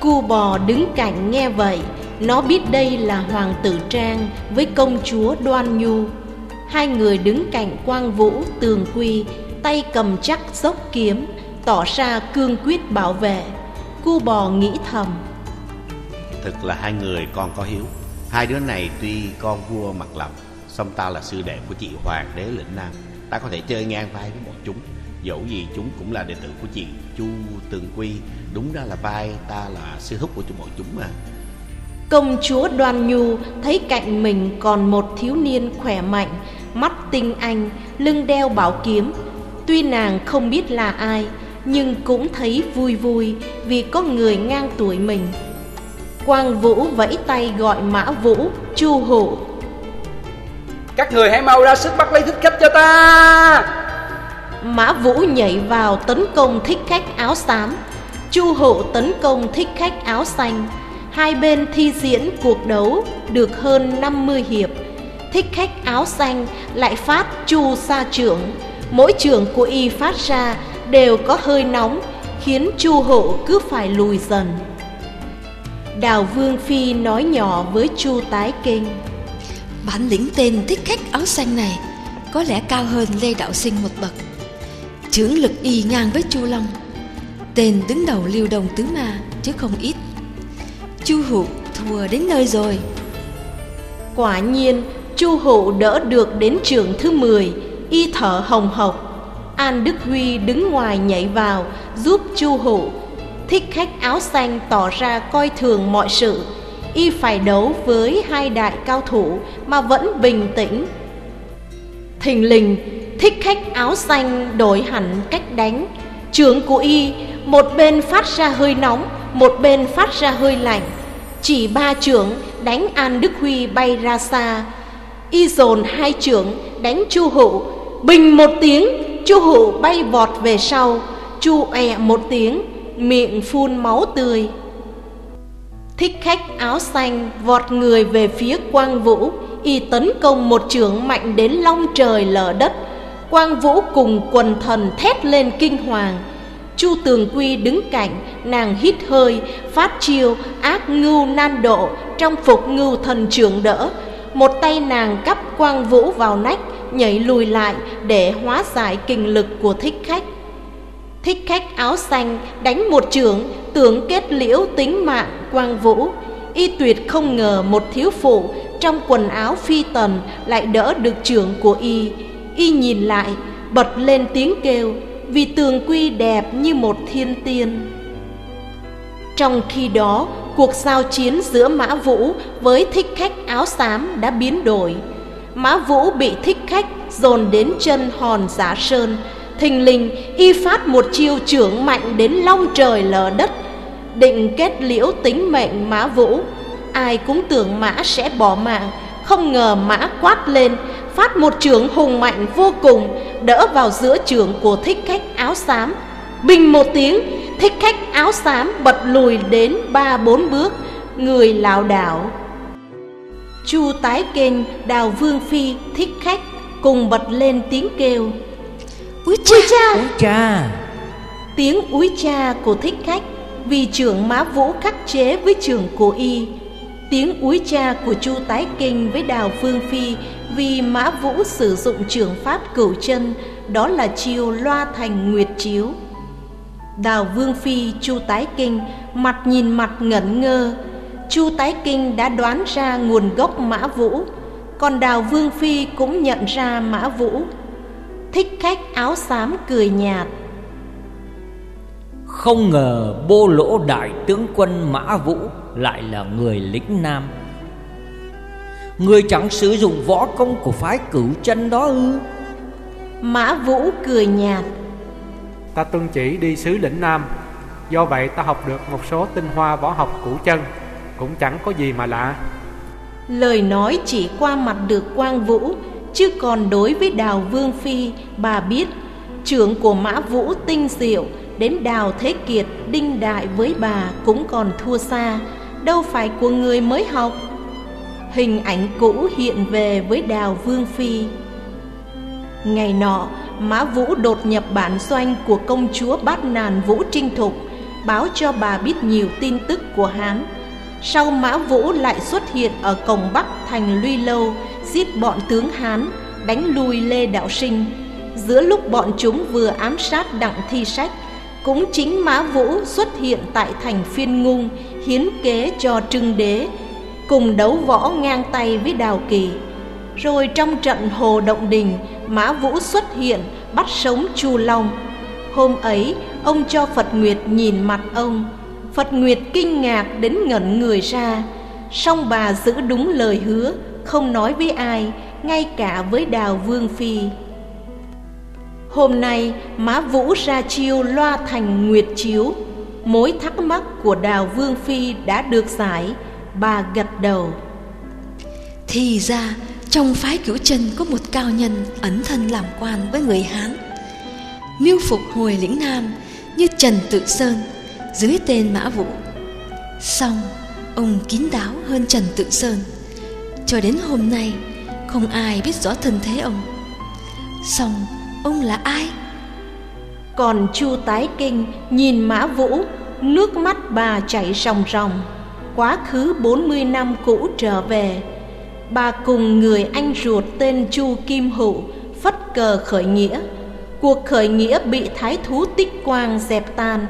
Cu bò đứng cạnh nghe vậy Nó biết đây là hoàng tử Trang Với công chúa Đoan Nhu Hai người đứng cạnh quang vũ tường quy Tay cầm chắc dốc kiếm Tỏ ra cương quyết bảo vệ. Cu bò nghĩ thầm. Thực là hai người con có hiếu. Hai đứa này tuy con vua mặt lòng Song ta là sư đệ của chị Hoàng đế lĩnh Nam. Ta có thể chơi ngang vai với bọn chúng. Dẫu gì chúng cũng là đệ tử của chị Chu Tường Quy Đúng ra là vai ta là sư thúc của bọn chúng mà. Công chúa Đoan Nhu thấy cạnh mình còn một thiếu niên khỏe mạnh, mắt tinh anh, lưng đeo bảo kiếm. Tuy nàng không biết là ai, nhưng cũng thấy vui vui vì có người ngang tuổi mình. Quang Vũ vẫy tay gọi Mã Vũ, Chu Hổ. Các người hãy mau ra sức bắt lấy thích khách cho ta. Mã Vũ nhảy vào tấn công thích khách áo xám, Chu Hộ tấn công thích khách áo xanh hai bên thi diễn cuộc đấu được hơn 50 hiệp. Thích khách áo xanh lại phát chu sa trưởng, mỗi trưởng của y phát ra đều có hơi nóng, khiến chu hộ cứ phải lùi dần. Đào Vương Phi nói nhỏ với chu tái kinh. Bản lĩnh tên thích khách áo xanh này có lẽ cao hơn Lê Đạo Sinh một bậc. Chưởng lực y ngang với Chu Long. Tên đứng đầu liêu đồng tứ ma chứ không ít. Chu Hụ thua đến nơi rồi Quả nhiên Chu Hụ đỡ được đến trường thứ 10 Y thở hồng hộc An Đức Huy đứng ngoài nhảy vào, Giúp Chu Hụ Thích khách áo xanh tỏ ra coi thường mọi sự. Y phải đấu với hai đại cao thủ Mà vẫn bình tĩnh. Thình lình, Thích khách áo xanh đổi hẳn cách đánh. Trường của Y, Một bên phát ra hơi nóng, Một bên phát ra hơi lạnh. Chỉ ba trưởng đánh An Đức Huy bay ra xa Y dồn hai trưởng đánh Chu Hụ Bình một tiếng Chu Hụ bay vọt về sau. Chu ẹ một tiếng Miệng phun máu tươi. Thích khách áo xanh vọt người về phía Quang Vũ. Y tấn công một trưởng mạnh đến long trời lở đất. Quang Vũ cùng quần thần thét lên kinh hoàng. Chu Tường Quy đứng cạnh, nàng hít hơi, phát chiêu ác ngưu nan độ trong phục ngưu thần trưởng đỡ. Một tay nàng cắp quang vũ vào nách, nhảy lùi lại để hóa giải kinh lực của thích khách. Thích khách áo xanh đánh một trưởng, tưởng kết liễu tính mạng quang vũ. Y tuyệt không ngờ một thiếu phụ trong quần áo phi tần lại đỡ được trưởng của y. Y nhìn lại, bật lên tiếng kêu vì tường quy đẹp như một thiên tiên. Trong khi đó, cuộc giao chiến giữa Mã Vũ với thích khách áo xám đã biến đổi. Mã Vũ bị thích khách dồn đến chân hòn giả sơn, thình lình y phát một chiêu trưởng mạnh đến long trời lở đất, định kết liễu tính mệnh Mã Vũ. Ai cũng tưởng Mã sẽ bỏ mạng, không ngờ Mã quát lên, phát một trường hùng mạnh vô cùng đỡ vào giữa trường của thích khách áo xám bình một tiếng thích khách áo xám bật lùi đến ba bốn bước người lảo đảo. Chu tái kênh đào vương phi thích khách cùng bật lên tiếng kêu. Úi cha, úi cha. Úi cha! Tiếng úi cha của thích khách vì trưởng má vũ khắc chế với trưởng của y. Tiếng úi cha của chu tái kinh với đào vương phi vì Mã Vũ sử dụng trường pháp cửu chân, đó là chiêu loa thành nguyệt chiếu. Đào Vương Phi Chu Tái Kinh mặt nhìn mặt ngẩn ngơ, Chu Tái Kinh đã đoán ra nguồn gốc Mã Vũ, còn Đào Vương Phi cũng nhận ra Mã Vũ. Thích khách áo xám cười nhạt. Không ngờ bô lỗ đại tướng quân Mã Vũ lại là người lính nam Người chẳng sử dụng võ công của phái cửu chân đó ư Mã Vũ cười nhạt Ta tuân chỉ đi sứ lĩnh Nam. Do vậy ta học được một số tinh hoa võ học củ chân, Cũng chẳng có gì mà lạ. Lời nói chỉ qua mặt được Quang Vũ, Chứ còn đối với Đào Vương Phi, Bà biết, trưởng của Mã Vũ tinh diệu, Đến Đào Thế Kiệt đinh đại với bà cũng còn thua xa. Đâu phải của người mới học. Hình ảnh cũ hiện về với đào vương phi. Ngày nọ mã vũ đột nhập bản doanh của công chúa bát nàn vũ trinh thục, báo cho bà biết nhiều tin tức của hán sau mã vũ lại xuất hiện ở cổng bắc thành luy lâu, giết bọn tướng hán, đánh lui lê đạo sinh giữa lúc bọn chúng vừa ám sát đặng thi sách, cũng chính mã vũ xuất hiện tại thành phiên ngung, hiến kế cho trưng đế, cùng đấu võ ngang tay với Đào Kỳ. Rồi trong trận Hồ Động Đình Mã Vũ xuất hiện, bắt sống Chu Long. Hôm ấy, ông cho Phật Nguyệt nhìn mặt ông. Phật Nguyệt kinh ngạc đến ngẩn người ra. Song bà giữ đúng lời hứa, Không nói với ai, Ngay cả với Đào Vương Phi. Hôm nay, Mã Vũ ra chiêu loa thành Nguyệt Chiếu. Mối thắc mắc của Đào Vương Phi đã được giải. Bà gật đầu. Thì ra trong phái cửu chân có một cao nhân ẩn thân làm quan với người Hán. Mưu phục hồi lĩnh Nam như Trần Tự Sơn, dưới tên Mã Vũ. Xong, ông kín đáo hơn Trần Tự Sơn. Cho đến hôm nay, không ai biết rõ thân thế ông. Xong, ông là ai? Còn Chu Tái Kinh nhìn Mã Vũ, Nước mắt bà chảy ròng ròng. Quá khứ 40 năm cũ trở về Bà cùng người anh ruột tên Chu Kim Hữu Phất cờ khởi nghĩa. Cuộc khởi nghĩa bị thái thú tích quang dẹp tan.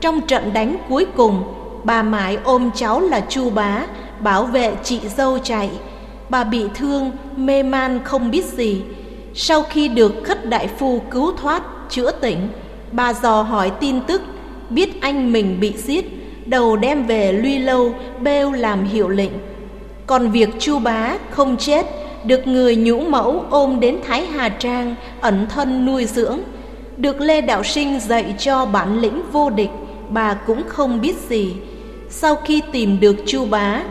Trong trận đánh cuối cùng Bà mãi ôm cháu là Chu Bá Bảo vệ chị dâu chạy. Bà bị thương, mê man không biết gì. Sau khi được khất đại phu cứu thoát, chữa tỉnh Bà dò hỏi tin tức Biết anh mình bị giết Đầu đem về Luy Lâu Bêu làm hiệu lệnh. Còn việc Chu Bá không chết Được người nhũ mẫu ôm đến Thái Hà Trang Ẩn thân nuôi dưỡng, Được Lê Đạo Sinh dạy cho bản lĩnh vô địch, Bà cũng không biết gì. Sau khi tìm được Chu Bá,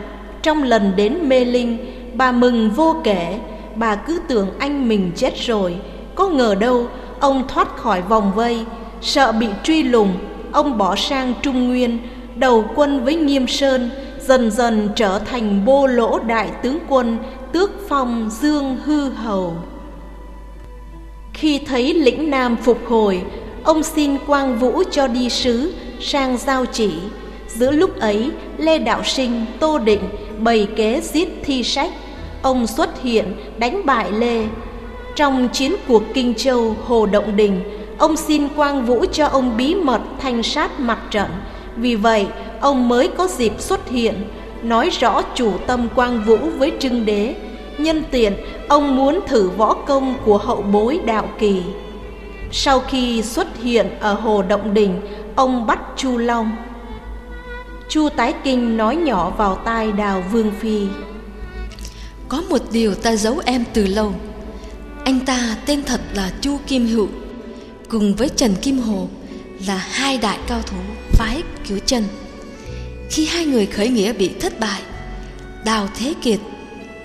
Trong lần đến Mê Linh, Bà mừng vô kể, Bà cứ tưởng anh mình chết rồi. Có ngờ đâu, Ông thoát khỏi vòng vây, Sợ bị truy lùng, Ông bỏ sang Trung Nguyên, Đầu quân với Nghiêm Sơn Dần dần trở thành bô lỗ đại tướng quân Tước phong Dương Hư Hầu Khi thấy lĩnh Nam phục hồi Ông xin Quang Vũ cho đi sứ Sang giao chỉ Giữa lúc ấy Lê Đạo Sinh, Tô Định bày kế giết thi sách ông xuất hiện đánh bại Lê. Trong chiến cuộc Kinh Châu, Hồ Động Đình, ông xin Quang Vũ cho ông bí mật thanh sát mặt trận. Vì vậy, ông mới có dịp xuất hiện, nói rõ chủ tâm Quang Vũ với Trưng Đế. Nhân tiện, ông muốn thử võ công của hậu bối đạo kỳ. Sau khi xuất hiện ở Hồ Động Đình, ông bắt Chu Long. Chu Tái Kinh nói nhỏ vào tai Đào Vương Phi. Có một điều ta giấu em từ lâu Anh ta tên thật là Chu Kim Hữu Cùng với Trần Kim Hồ là hai đại cao thủ phái cứu chân. Khi hai người khởi nghĩa bị thất bại, Đào Thế Kiệt,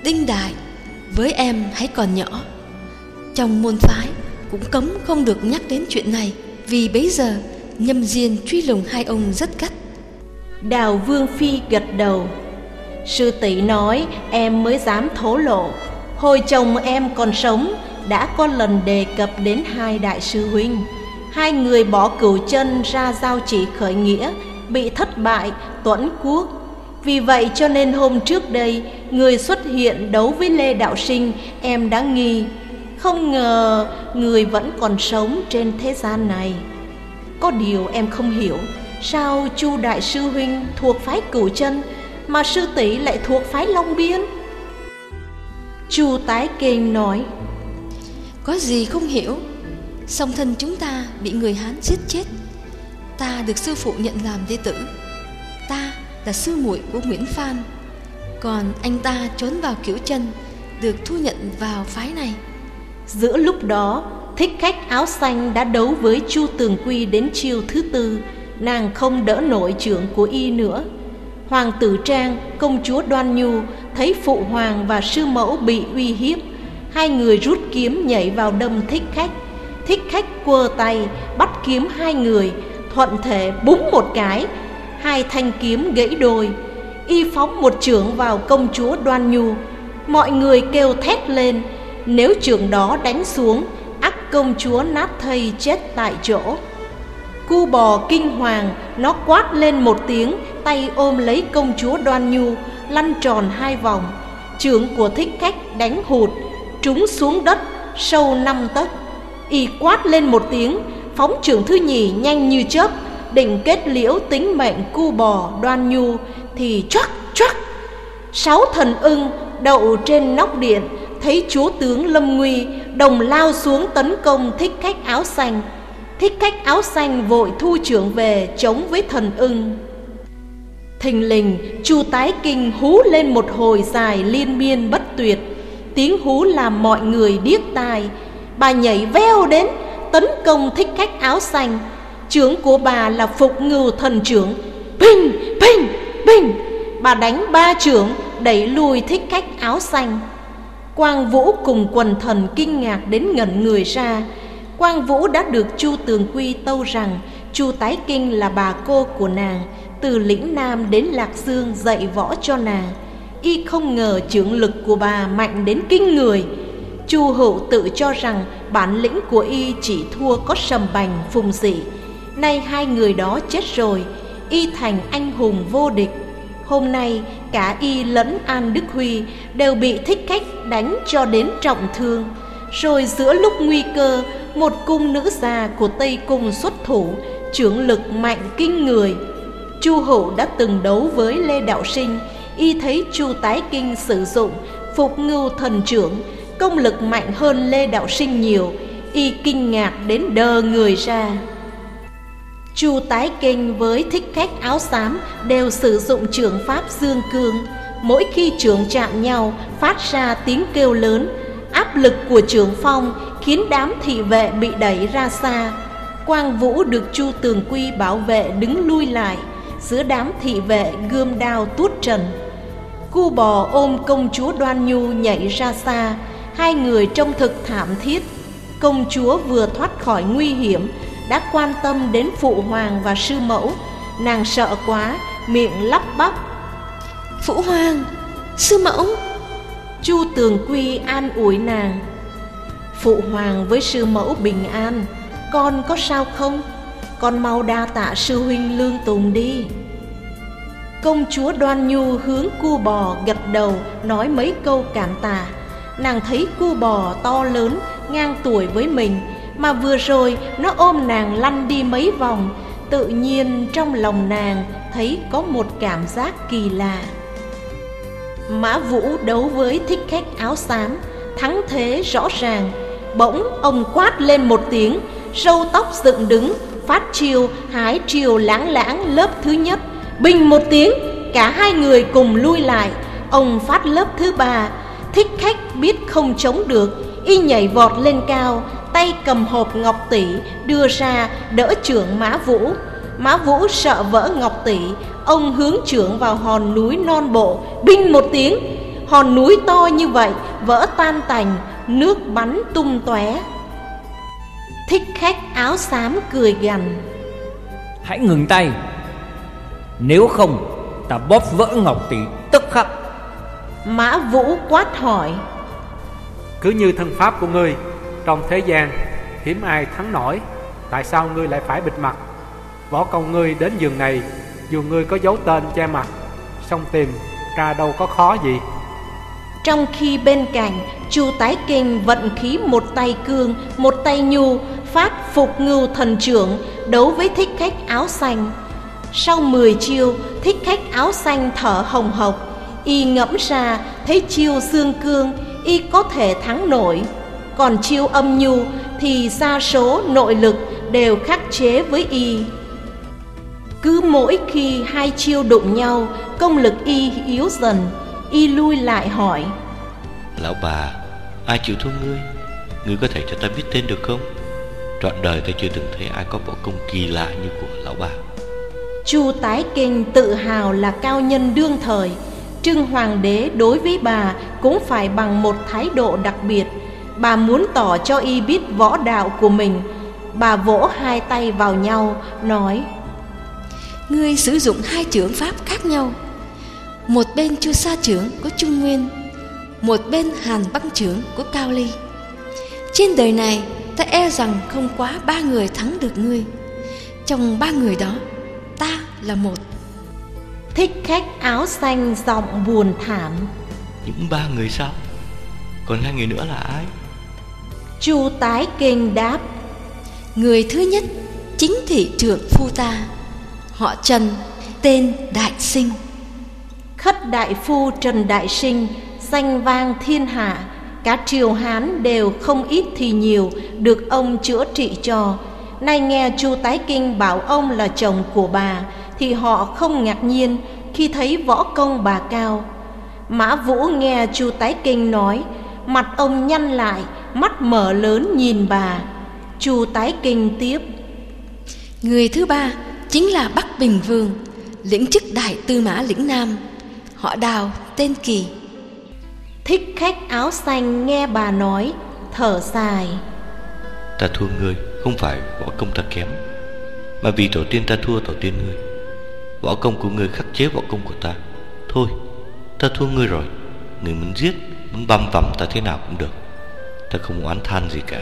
Đinh Đại Với em hãy còn nhỏ. Trong môn phái Cũng cấm không được nhắc đến chuyện này Vì bấy giờ Nhâm Diên truy lùng hai ông rất gắt. Đào Vương Phi gật đầu. Sư tỷ nói em mới dám thổ lộ, Hồi chồng em còn sống Đã có lần đề cập đến hai đại sư huynh. Hai người bỏ cửu chân ra giao chỉ khởi nghĩa Bị thất bại, tuẫn quốc. Vì vậy cho nên hôm trước đây Người xuất hiện đấu với Lê Đạo Sinh Em đã nghi. Không ngờ người vẫn còn sống trên thế gian này. Có điều em không hiểu Sao Chu Đại Sư Huynh thuộc phái cửu chân mà sư tỷ lại thuộc phái Long Biên? Chu Tái Kinh nói Có gì không hiểu? Song thân chúng ta bị người Hán giết chết. Ta được sư phụ nhận làm đệ tử. Ta là sư muội của Nguyễn Phan. Còn anh ta trốn vào kiểu chân Được thu nhận vào phái này. Giữa lúc đó Thích khách áo xanh đã đấu với Chu Tường Quy đến chiều thứ tư. Nàng không đỡ nổi trưởng của y nữa. Hoàng tử Trang, công chúa Đoan Nhu thấy phụ hoàng và sư mẫu bị uy hiếp. Hai người rút kiếm nhảy vào đâm thích khách. Thích khách quơ tay bắt kiếm hai người, thuận thể búng một cái. Hai thanh kiếm gãy đôi. Y phóng một trưởng vào công chúa Đoan Nhu. Mọi người kêu thét lên, nếu trưởng đó đánh xuống, ắt công chúa nát thây chết tại chỗ. Cu bò kinh hoàng Nó quát lên một tiếng Tay ôm lấy công chúa Đoan Nhu Lăn tròn hai vòng Trưởng của thích khách đánh hụt Trúng xuống đất Sâu năm tấc Y quát lên một tiếng, Phóng trưởng thứ nhì nhanh như chớp, Định kết liễu tính mệnh cu bò Đoan Nhu, Thì choắc choắc. Sáu thần ưng đậu trên nóc điện, thấy chúa tướng lâm nguy, đồng lao xuống tấn công thích khách áo xanh. Thích khách áo xanh vội thu trưởng về chống với thần ưng. Thình lình, chu tái kinh hú lên một hồi dài liên miên bất tuyệt. Tiếng hú làm mọi người điếc tai bà nhảy veo đến tấn công thích khách áo xanh. Trưởng của bà là phục ngưu thần trưởng. Bình, bình, bình. Bà đánh ba trưởng Đẩy lùi thích khách áo xanh. Quang Vũ cùng quần thần kinh ngạc đến ngẩn người ra. Quang Vũ đã được Chu Tường Quy tâu rằng Chu Tái Kinh là bà cô của nàng Từ lĩnh Nam đến Lạc Dương dạy võ cho nàng. Y không ngờ trưởng lực của bà mạnh đến kinh người. Chu Hữu tự cho rằng bản lĩnh của Y chỉ thua có sầm bành, phùng dị. Nay hai người đó chết rồi, Y thành anh hùng vô địch. Hôm nay, cả Y lẫn An Đức Huy Đều bị thích khách đánh cho đến trọng thương. Rồi giữa lúc nguy cơ, Một cung nữ già của Tây Cung xuất thủ, Trưởng lực mạnh kinh người. Chu Hữu đã từng đấu với Lê Đạo Sinh, Y thấy Chu Tái Kinh sử dụng, Phục ngưu thần trưởng Công lực mạnh hơn Lê Đạo Sinh nhiều Y kinh ngạc đến đờ người ra Chu Tái Kinh với thích khách áo xám đều sử dụng trường pháp dương cương. Mỗi khi trường chạm nhau phát ra tiếng kêu lớn, áp lực của trường phong khiến đám thị vệ bị đẩy ra xa. Quang Vũ được Chu Tường Quy bảo vệ đứng lui lại, giữa đám thị vệ gươm đao tuốt trần. Cu bò ôm công chúa Đoan Nhu nhảy ra xa, hai người trông thực thảm thiết. Công chúa vừa thoát khỏi nguy hiểm, đã quan tâm đến phụ hoàng và sư mẫu. Nàng sợ quá miệng lắp bắp. Phụ hoàng sư mẫu. Chu tường quy an ủi nàng. Phụ hoàng với sư mẫu bình an con có sao không? Con mau đa tạ sư huynh lương tùng đi. Công chúa đoan nhu hướng cu bò gật đầu nói mấy câu cảm tạ nàng thấy cu bò to lớn, ngang tuổi với mình, mà vừa rồi nó ôm nàng lăn đi mấy vòng. Tự nhiên trong lòng nàng thấy có một cảm giác kỳ lạ. Mã Vũ đấu với thích khách áo xám, Thắng thế rõ ràng. Bỗng ông quát lên một tiếng, Râu tóc dựng đứng, Phát chiều hái chiều lãng lãng lớp thứ nhất. Bình một tiếng, Cả hai người cùng lui lại. Ông phát lớp thứ ba Thích khách biết không chống được, Y nhảy vọt lên cao, tay cầm hộp ngọc tỷ đưa ra đỡ trưởng mã vũ. Mã vũ sợ vỡ ngọc tỷ, ông hướng trưởng vào hòn núi non bộ, binh một tiếng. Hòn núi to như vậy, vỡ tan tành, nước bắn tung tóe. Thích khách áo xám cười gằn. Hãy ngừng tay. Nếu không, ta bóp vỡ ngọc tỷ tức khắc mã vũ quát hỏi. Cứ như thân pháp của ngươi trong thế gian hiếm ai thắng nổi Tại sao ngươi lại phải bịt mặt? Võ công ngươi đến giường này Dù ngươi có dấu tên che mặt song tìm ra đâu có khó gì. Trong khi bên cạnh Chu Tái Kinh vận khí một tay cương Một tay nhu Phát phục ngưu thần trưởng Đấu với thích khách áo xanh. Sau 10 chiêu Thích khách áo xanh thở hồng hộc Y ngẫm ra Thấy chiêu xương cương Y có thể thắng nổi còn chiêu âm nhu thì đa số nội lực đều khắc chế với y. Cứ mỗi khi hai chiêu đụng nhau, công lực y yếu dần, y lui lại hỏi. Lão bà, ai chịu thua ngươi? Ngươi có thể cho ta biết tên được không? Trọn đời ta chưa từng thấy ai có võ công kỳ lạ như của lão bà. Chu Tái Kinh tự hào là cao nhân đương thời, Trưng Hoàng đế đối với bà cũng phải bằng một thái độ đặc biệt – Bà muốn tỏ cho y biết võ đạo của mình. Bà vỗ hai tay vào nhau, Nói, Ngươi sử dụng hai trưởng pháp khác nhau. Một bên chu sa trưởng của Trung Nguyên, Một bên hàn băng trưởng của Cao Ly. Trên đời này, ta e rằng không quá ba người thắng được ngươi. Trong ba người đó, Ta là một. Thích khách áo xanh giọng buồn thảm. Những ba người sao Còn hai người nữa là ai? Chu Tái Kinh đáp Người thứ nhất chính thị trưởng phu ta Họ Trần tên Đại Sinh. Khất đại phu Trần Đại Sinh Danh vang thiên hạ. Cả triều Hán đều không ít thì nhiều Được ông chữa trị cho. Nay nghe chu Tái Kinh bảo ông là chồng của bà Thì họ không ngạc nhiên khi thấy võ công bà cao. Mã Vũ nghe chu Tái Kinh nói Mặt ông nhăn lại Mắt mở lớn nhìn bà. Chu Tái Kinh tiếp. Người thứ ba chính là Bắc Bình Vương Lĩnh chức đại tư mã lĩnh Nam. Họ đào tên Kỳ. Thích khách áo xanh nghe bà nói Thở dài. Ta thua ngươi không phải võ công ta kém Mà vì tổ tiên ta thua tổ tiên ngươi Võ công của ngươi khắc chế võ công của ta. Thôi ta thua ngươi rồi. Ngươi muốn giết Muốn băm vằm ta thế nào cũng được. Ta không oán than gì cả.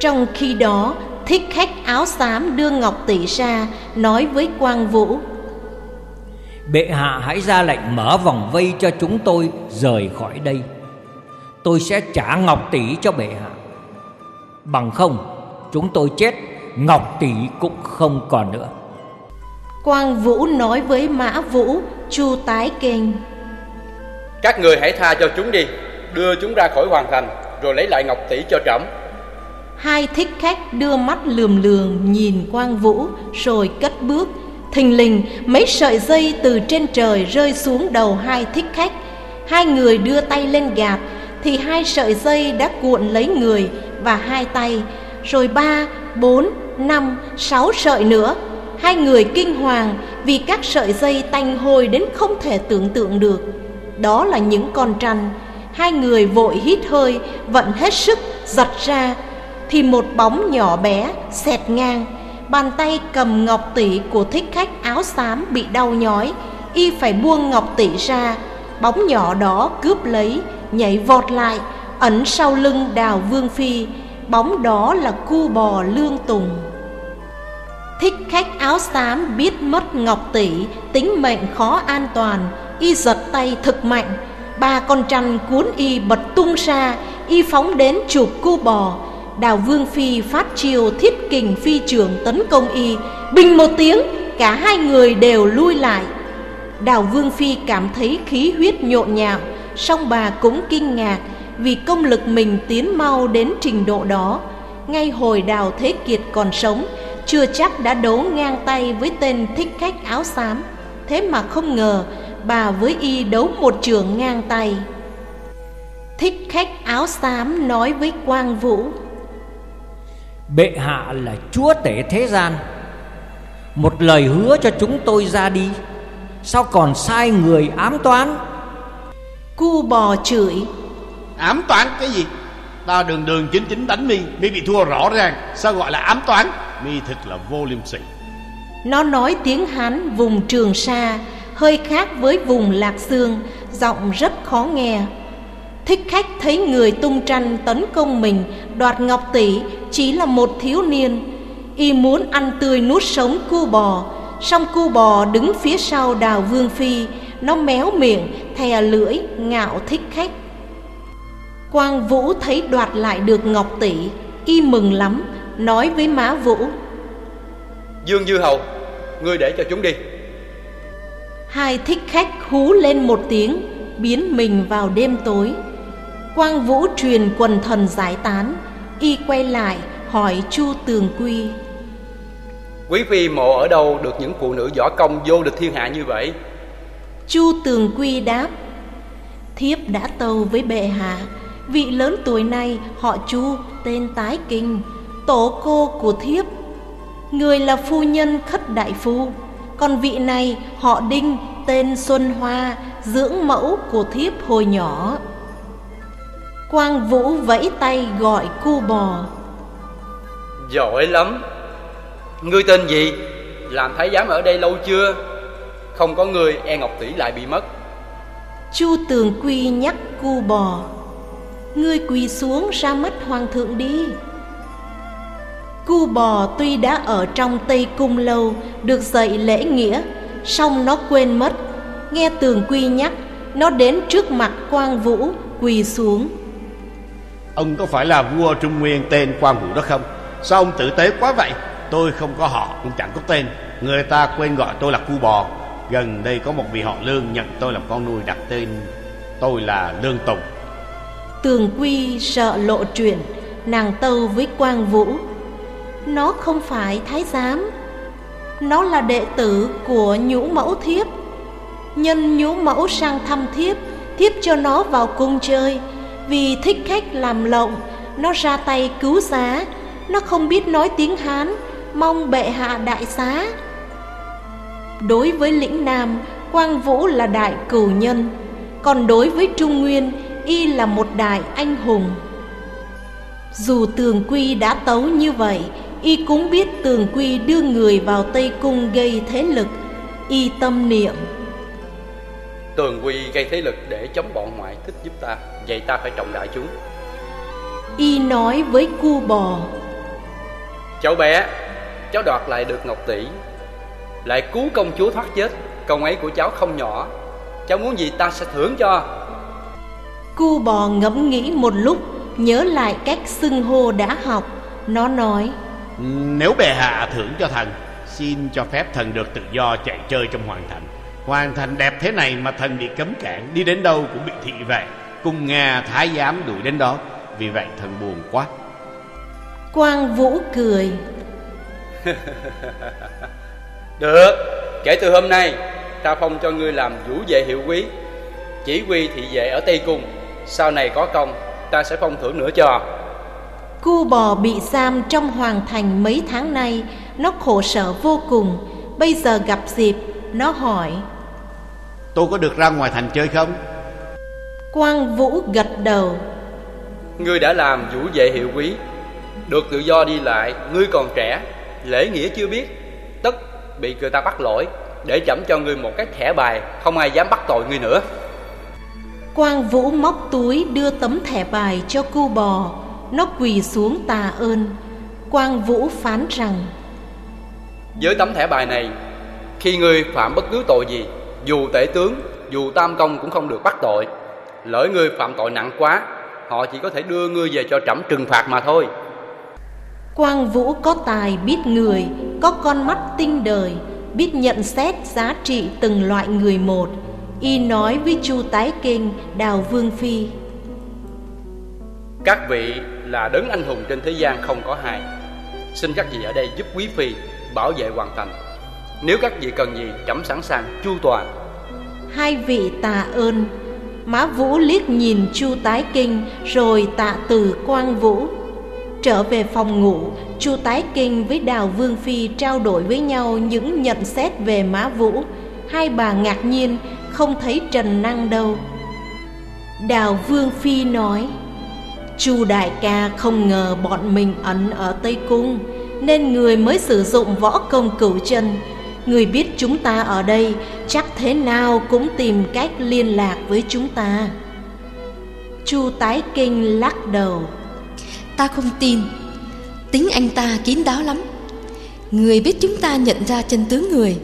Trong khi đó Thích khách áo xám đưa Ngọc Tỷ ra Nói với Quang Vũ. Bệ hạ hãy ra lệnh mở vòng vây cho chúng tôi rời khỏi đây. Tôi sẽ trả Ngọc Tỷ cho bệ hạ. Bằng không chúng tôi chết Ngọc Tỷ cũng không còn nữa Quang Vũ nói với Mã Vũ Chu Tái Kinh. Các người hãy tha cho chúng đi Đưa chúng ra khỏi hoàng thành Rồi lấy lại Ngọc Tỷ cho trẫm. Hai thích khách đưa mắt lườm lườm nhìn Quang Vũ Rồi cất bước. Thình lình mấy sợi dây từ trên trời rơi xuống đầu hai thích khách. Hai người đưa tay lên gạt Thì hai sợi dây đã cuộn lấy người và hai tay. Rồi ba, bốn, năm, sáu sợi nữa Hai người kinh hoàng vì các sợi dây tanh hôi đến không thể tưởng tượng được. Đó là những con trăn. Hai người vội hít hơi, vận hết sức, giật ra. Thì một bóng nhỏ bé, xẹt ngang. Bàn tay cầm ngọc tỷ của thích khách áo xám bị đau nhói. Y phải buông ngọc tỷ ra. Bóng nhỏ đó cướp lấy Nhảy vọt lại Ẩn sau lưng đào vương phi. Bóng đó là cu bò lương tùng. Thích khách áo xám biết mất ngọc tỷ, Tính mệnh khó an toàn, Y giật tay thực mạnh. Ba con trăn cuốn y bật tung ra, Y phóng đến chụp cu bò. Đào Vương Phi phát chiêu thiết kình phi trường tấn công y. Bình một tiếng, Cả hai người đều lui lại. Đào Vương Phi cảm thấy khí huyết nhộn nhạo, song bà cũng kinh ngạc Vì công lực mình tiến mau đến trình độ đó. Ngay hồi Đào Thế Kiệt còn sống chưa chắc đã đấu ngang tay với tên thích khách áo xám. Thế mà không ngờ bà với y đấu một trường ngang tay. Thích khách áo xám nói với Quang Vũ Bệ hạ là chúa tể thế gian. Một lời hứa cho chúng tôi ra đi. Sao còn sai người ám toán? Cu bò chửi Ám toán cái gì? Ta đường đường chính chính đánh mi Mi bị thua rõ ràng. Sao gọi là ám toán Mi thật là vô liêm sỉ. Nó nói tiếng Hán vùng Trường Sa Hơi khác với vùng Lạc Sương Giọng rất khó nghe. Thích khách thấy người tung tranh tấn công mình Đoạt ngọc tỷ chỉ là một thiếu niên. Y muốn ăn tươi nuốt sống cu bò. Song cu bò đứng phía sau đào vương phi Nó méo miệng, thè lưỡi, ngạo thích khách. Quang Vũ thấy đoạt lại được ngọc tỷ Y mừng lắm, nói với Mã Vũ. Dương Dư Hầu, ngươi để cho chúng đi. Hai thích khách hú lên một tiếng Biến mình vào đêm tối. Quang Vũ truyền quần thần giải tán Y quay lại hỏi Chu Tường Quy. Quý phi mộ ở đâu được những phụ nữ võ công vô địch thiên hạ như vậy? Chu Tường Quy đáp Thiếp đã tâu với bệ hạ. Vị lớn tuổi này họ Chu tên Tái Kinh Tổ cô của thiếp. Người là phu nhân khất đại phu. Còn vị này họ Đinh tên Xuân Hoa Dưỡng mẫu của thiếp hồi nhỏ. Quang Vũ vẫy tay gọi cu bò. Giỏi lắm. Ngươi tên gì? Làm thái giám ở đây lâu chưa? Không có người e Ngọc Tỷ lại bị mất. Chu Tường Quy nhắc cu bò. Ngươi quỳ xuống ra mắt hoàng thượng đi Cu bò tuy đã ở trong Tây Cung lâu Được dạy lễ nghĩa song nó quên mất. Nghe Tường Quy nhắc Nó đến trước mặt Quang Vũ quỳ xuống. Ông có phải là vua Trung Nguyên tên Quang Vũ đó không? Sao ông tử tế quá vậy? Tôi không có họ cũng chẳng có tên. Người ta quên gọi tôi là cu bò. Gần đây có một vị họ Lương nhận tôi làm con nuôi đặt tên Tôi là Lương Tùng. Tường Quy sợ lộ chuyện Nàng tâu với Quang Vũ nó không phải thái giám. Nó là đệ tử của nhũ mẫu thiếp. Nhân nhũ mẫu sang thăm thiếp Thiếp cho nó vào cung chơi. Vì thích khách làm lộng, Nó ra tay cứu giá. Nó không biết nói tiếng Hán, Mong bệ hạ đại xá. Đối với lĩnh Nam, Quang Vũ là đại cửu nhân. Còn đối với Trung Nguyên, Y là một đại anh hùng. Dù Tường Quy đã tấu như vậy Y cũng biết Tường Quy đưa người vào Tây Cung gây thế lực Y tâm niệm. Tường Quy gây thế lực để chống bọn ngoại thích giúp ta Vậy ta phải trọng đại chúng. Y nói với cu bò Cháu bé Cháu đoạt lại được Ngọc Tỷ Lại cứu công chúa thoát chết. Công ấy của cháu không nhỏ Cháu muốn gì ta sẽ thưởng cho. Cu bò ngẫm nghĩ một lúc Nhớ lại cách xưng hô đã học. Nó nói Nếu bệ hạ thưởng cho thần Xin cho phép thần được tự do chạy chơi trong hoàng thành. Hoàng thành đẹp thế này mà thần bị cấm cản Đi đến đâu cũng bị thị vệ Cung Nga thái giám đuổi đến đó. Vì vậy thần buồn quá. Quang Vũ cười. [laughs] Được Kể từ hôm nay Ta phong cho ngươi làm vũ vệ hiệu quý. Chỉ huy thị vệ ở Tây Cung. Sau này có công Ta sẽ phong thưởng nữa cho Cu bò bị giam trong hoàng thành mấy tháng nay Nó khổ sở vô cùng. Bây giờ gặp dịp Nó hỏi Tôi có được ra ngoài thành chơi không? Quang Vũ gật đầu Ngươi đã làm vũ vệ hiệu quý Được tự do đi lại Ngươi còn trẻ Lễ nghĩa chưa biết Tất bị người ta bắt lỗi Để chẩm cho ngươi một cái thẻ bài Không ai dám bắt tội ngươi nữa. Quang Vũ móc túi đưa tấm thẻ bài cho cu bò Nó quỳ xuống tà ơn. Quang Vũ phán rằng Với tấm thẻ bài này Khi ngươi phạm bất cứ tội gì Dù tể tướng, dù tam công cũng không được bắt tội. Lỡ ngươi phạm tội nặng quá Họ chỉ có thể đưa ngươi về cho trẫm trừng phạt mà thôi. Quang Vũ có tài biết người Có con mắt tinh đời Biết nhận xét giá trị từng loại người một. Y nói với Chu Tái Kinh Đào Vương Phi Các vị là đấng anh hùng trên thế gian không có hai. Xin các vị ở đây giúp quý phi bảo vệ hoàn thành. Nếu các vị cần gì trẫm sẵn sàng, chu toàn. Hai vị tạ ơn. Má Vũ liếc nhìn Chu Tái Kinh, Rồi tạ từ Quang Vũ. Trở về phòng ngủ, Chu Tái Kinh với Đào Vương Phi Trao đổi với nhau những nhận xét về Má Vũ. Hai bà ngạc nhiên, Không thấy Trần Năng đâu. Đào Vương Phi nói Chu đại ca không ngờ bọn mình ẩn ở Tây Cung, Nên người mới sử dụng võ công cửu chân. Người biết chúng ta ở đây, Chắc thế nào cũng tìm cách liên lạc với chúng ta. Chu tái kinh lắc đầu. Ta không tin. Tính anh ta kín đáo lắm. Người biết chúng ta nhận ra chân tướng người.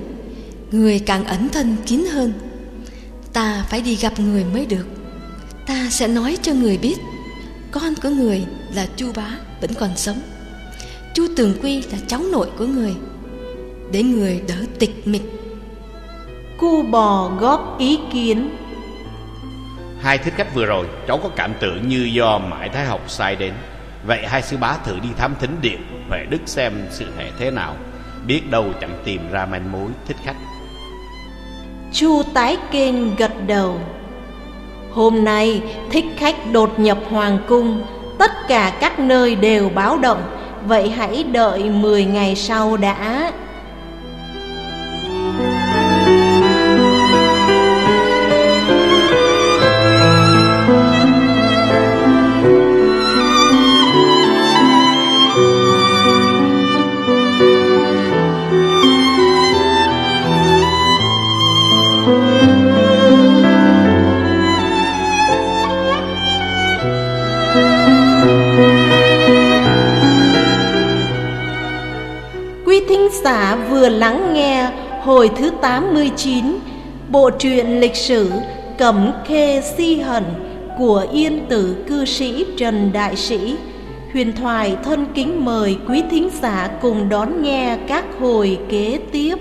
Người càng ẩn thân kín hơn. Ta phải đi gặp người mới được. Ta sẽ nói cho người biết. Con của người là Chu Bá vẫn còn sống. Chu Tường Quy là cháu nội của người. Để người đỡ tịch mịch. Cu bò góp ý kiến. Hai thích khách vừa rồi Cháu có cảm tưởng như do Mãi Thái Học sai đến. Vậy hai sư bá thử đi thám thính điện Huệ Đức xem sự hệ thế nào. Biết đâu chẳng tìm ra manh mối thích khách. Chu tái kênh gật đầu Hôm nay, thích khách đột nhập hoàng cung, Tất cả các nơi đều báo động. Vậy hãy đợi 10 ngày sau đã. Giả vừa lắng nghe hồi thứ 89 Bộ truyện lịch sử Cẩm Khê Si Hận của Yên Tử cư sĩ Trần Đại Sĩ. Huyền Thoại thân kính mời quý thính giả cùng đón nghe các hồi kế tiếp.